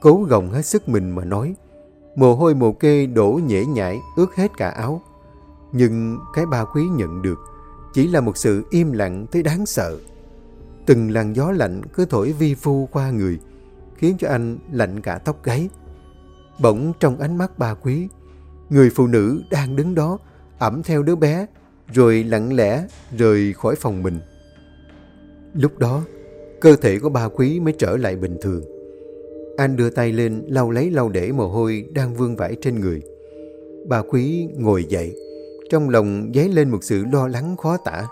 Cố gồng hết sức mình mà nói. Mồ hôi mồ kê đổ nhễ nhại ướt hết cả áo. Nhưng cái bà Quý nhận được chỉ là một sự im lặng tới đáng sợ. Từng làn gió lạnh cứ thổi vi phu qua người, khiến cho anh lạnh cả tóc gáy. Bỗng trong ánh mắt bà quý, người phụ nữ đang đứng đó ẩm theo đứa bé, rồi lặng lẽ rời khỏi phòng mình. Lúc đó, cơ thể của bà quý mới trở lại bình thường. Anh đưa tay lên lau lấy lau để mồ hôi đang vương vãi trên người. Bà quý ngồi dậy, trong lòng dấy lên một sự lo lắng khó tả.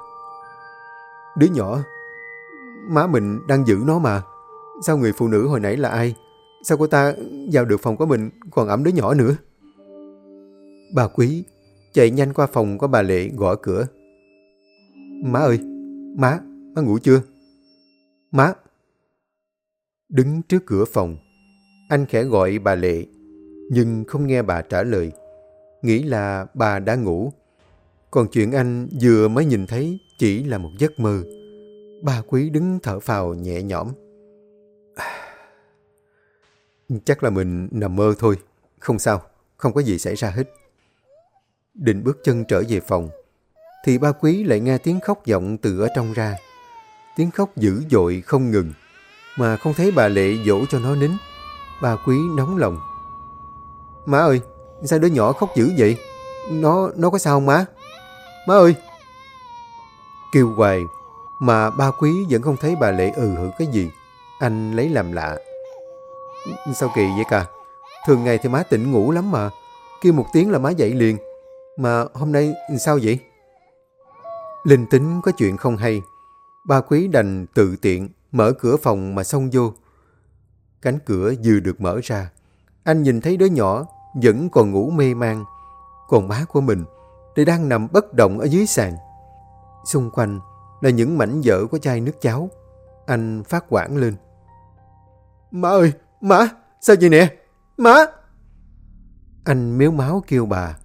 Đứa nhỏ, má mình đang giữ nó mà. Sao người phụ nữ hồi nãy là ai? Sao cô ta vào được phòng của mình còn ẩm đứa nhỏ nữa? Bà Quý chạy nhanh qua phòng của bà Lệ gõ cửa. Má ơi, má, má ngủ chưa? Má. Đứng trước cửa phòng, anh khẽ gọi bà Lệ, nhưng không nghe bà trả lời. Nghĩ là bà đã ngủ. Còn chuyện anh vừa mới nhìn thấy chỉ là một giấc mơ. Bà Quý đứng thở phào nhẹ nhõm. Chắc là mình nằm mơ thôi. Không sao, không có gì xảy ra hết. Định bước chân trở về phòng, thì ba quý lại nghe tiếng khóc vọng từ ở trong ra. Tiếng khóc dữ dội không ngừng, mà không thấy bà Lệ dỗ cho nó nín. Ba quý nóng lòng. Má ơi, sao đứa nhỏ khóc dữ vậy? Nó, nó có sao không má? Má ơi! Kêu hoài, mà ba quý vẫn không thấy bà Lệ ừ hử cái gì. Anh lấy làm lạ. Sao kỳ vậy cả? Thường ngày thì má tỉnh ngủ lắm mà. Kêu một tiếng là má dậy liền. Mà hôm nay sao vậy? Linh tính có chuyện không hay. Ba quý đành tự tiện mở cửa phòng mà xông vô. Cánh cửa vừa được mở ra. Anh nhìn thấy đứa nhỏ vẫn còn ngủ mê man. Còn má của mình thì đang nằm bất động ở dưới sàn. Xung quanh là những mảnh vỡ của chai nước cháo. Anh phát quảng lên. Má ơi, má, sao vậy nè? Má! Anh miếu máu kêu bà.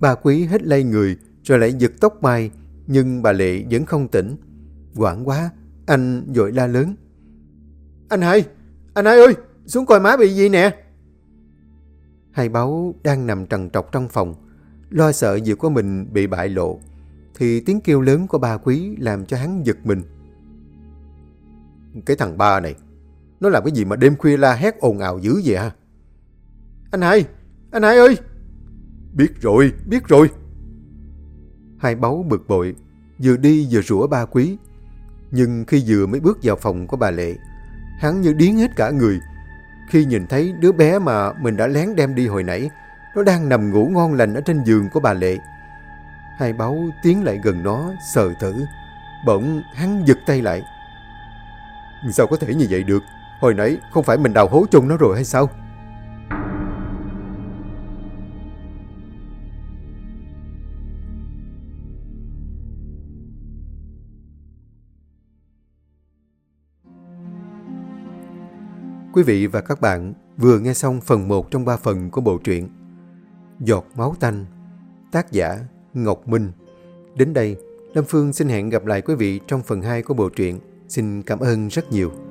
Bà quý hết lay người rồi lại giật tóc mai nhưng bà Lệ vẫn không tỉnh. Quảng quá, anh dội la lớn. Anh hai, anh hai ơi, xuống coi má bị gì nè. Hai báu đang nằm trần trọc trong phòng, lo sợ việc của mình bị bại lộ, thì tiếng kêu lớn của bà quý làm cho hắn giật mình. Cái thằng ba này, nó làm cái gì mà đêm khuya la hét ồn ào dữ vậy hả? Anh hai, anh hai ơi! Biết rồi, biết rồi. Hai báu bực bội, vừa đi vừa rủa ba quý. Nhưng khi vừa mới bước vào phòng của bà Lệ, hắn như điến hết cả người. Khi nhìn thấy đứa bé mà mình đã lén đem đi hồi nãy, nó đang nằm ngủ ngon lành ở trên giường của bà Lệ. Hai báu tiến lại gần nó, sờ thử. Bỗng hắn giật tay lại. Sao có thể như vậy được? Hồi nãy không phải mình đào hố chung nó rồi hay sao? Quý vị và các bạn vừa nghe xong phần 1 trong 3 phần của bộ truyện Giọt máu tanh, tác giả Ngọc Minh. Đến đây, Lâm Phương xin hẹn gặp lại quý vị trong phần 2 của bộ truyện. Xin cảm ơn rất nhiều.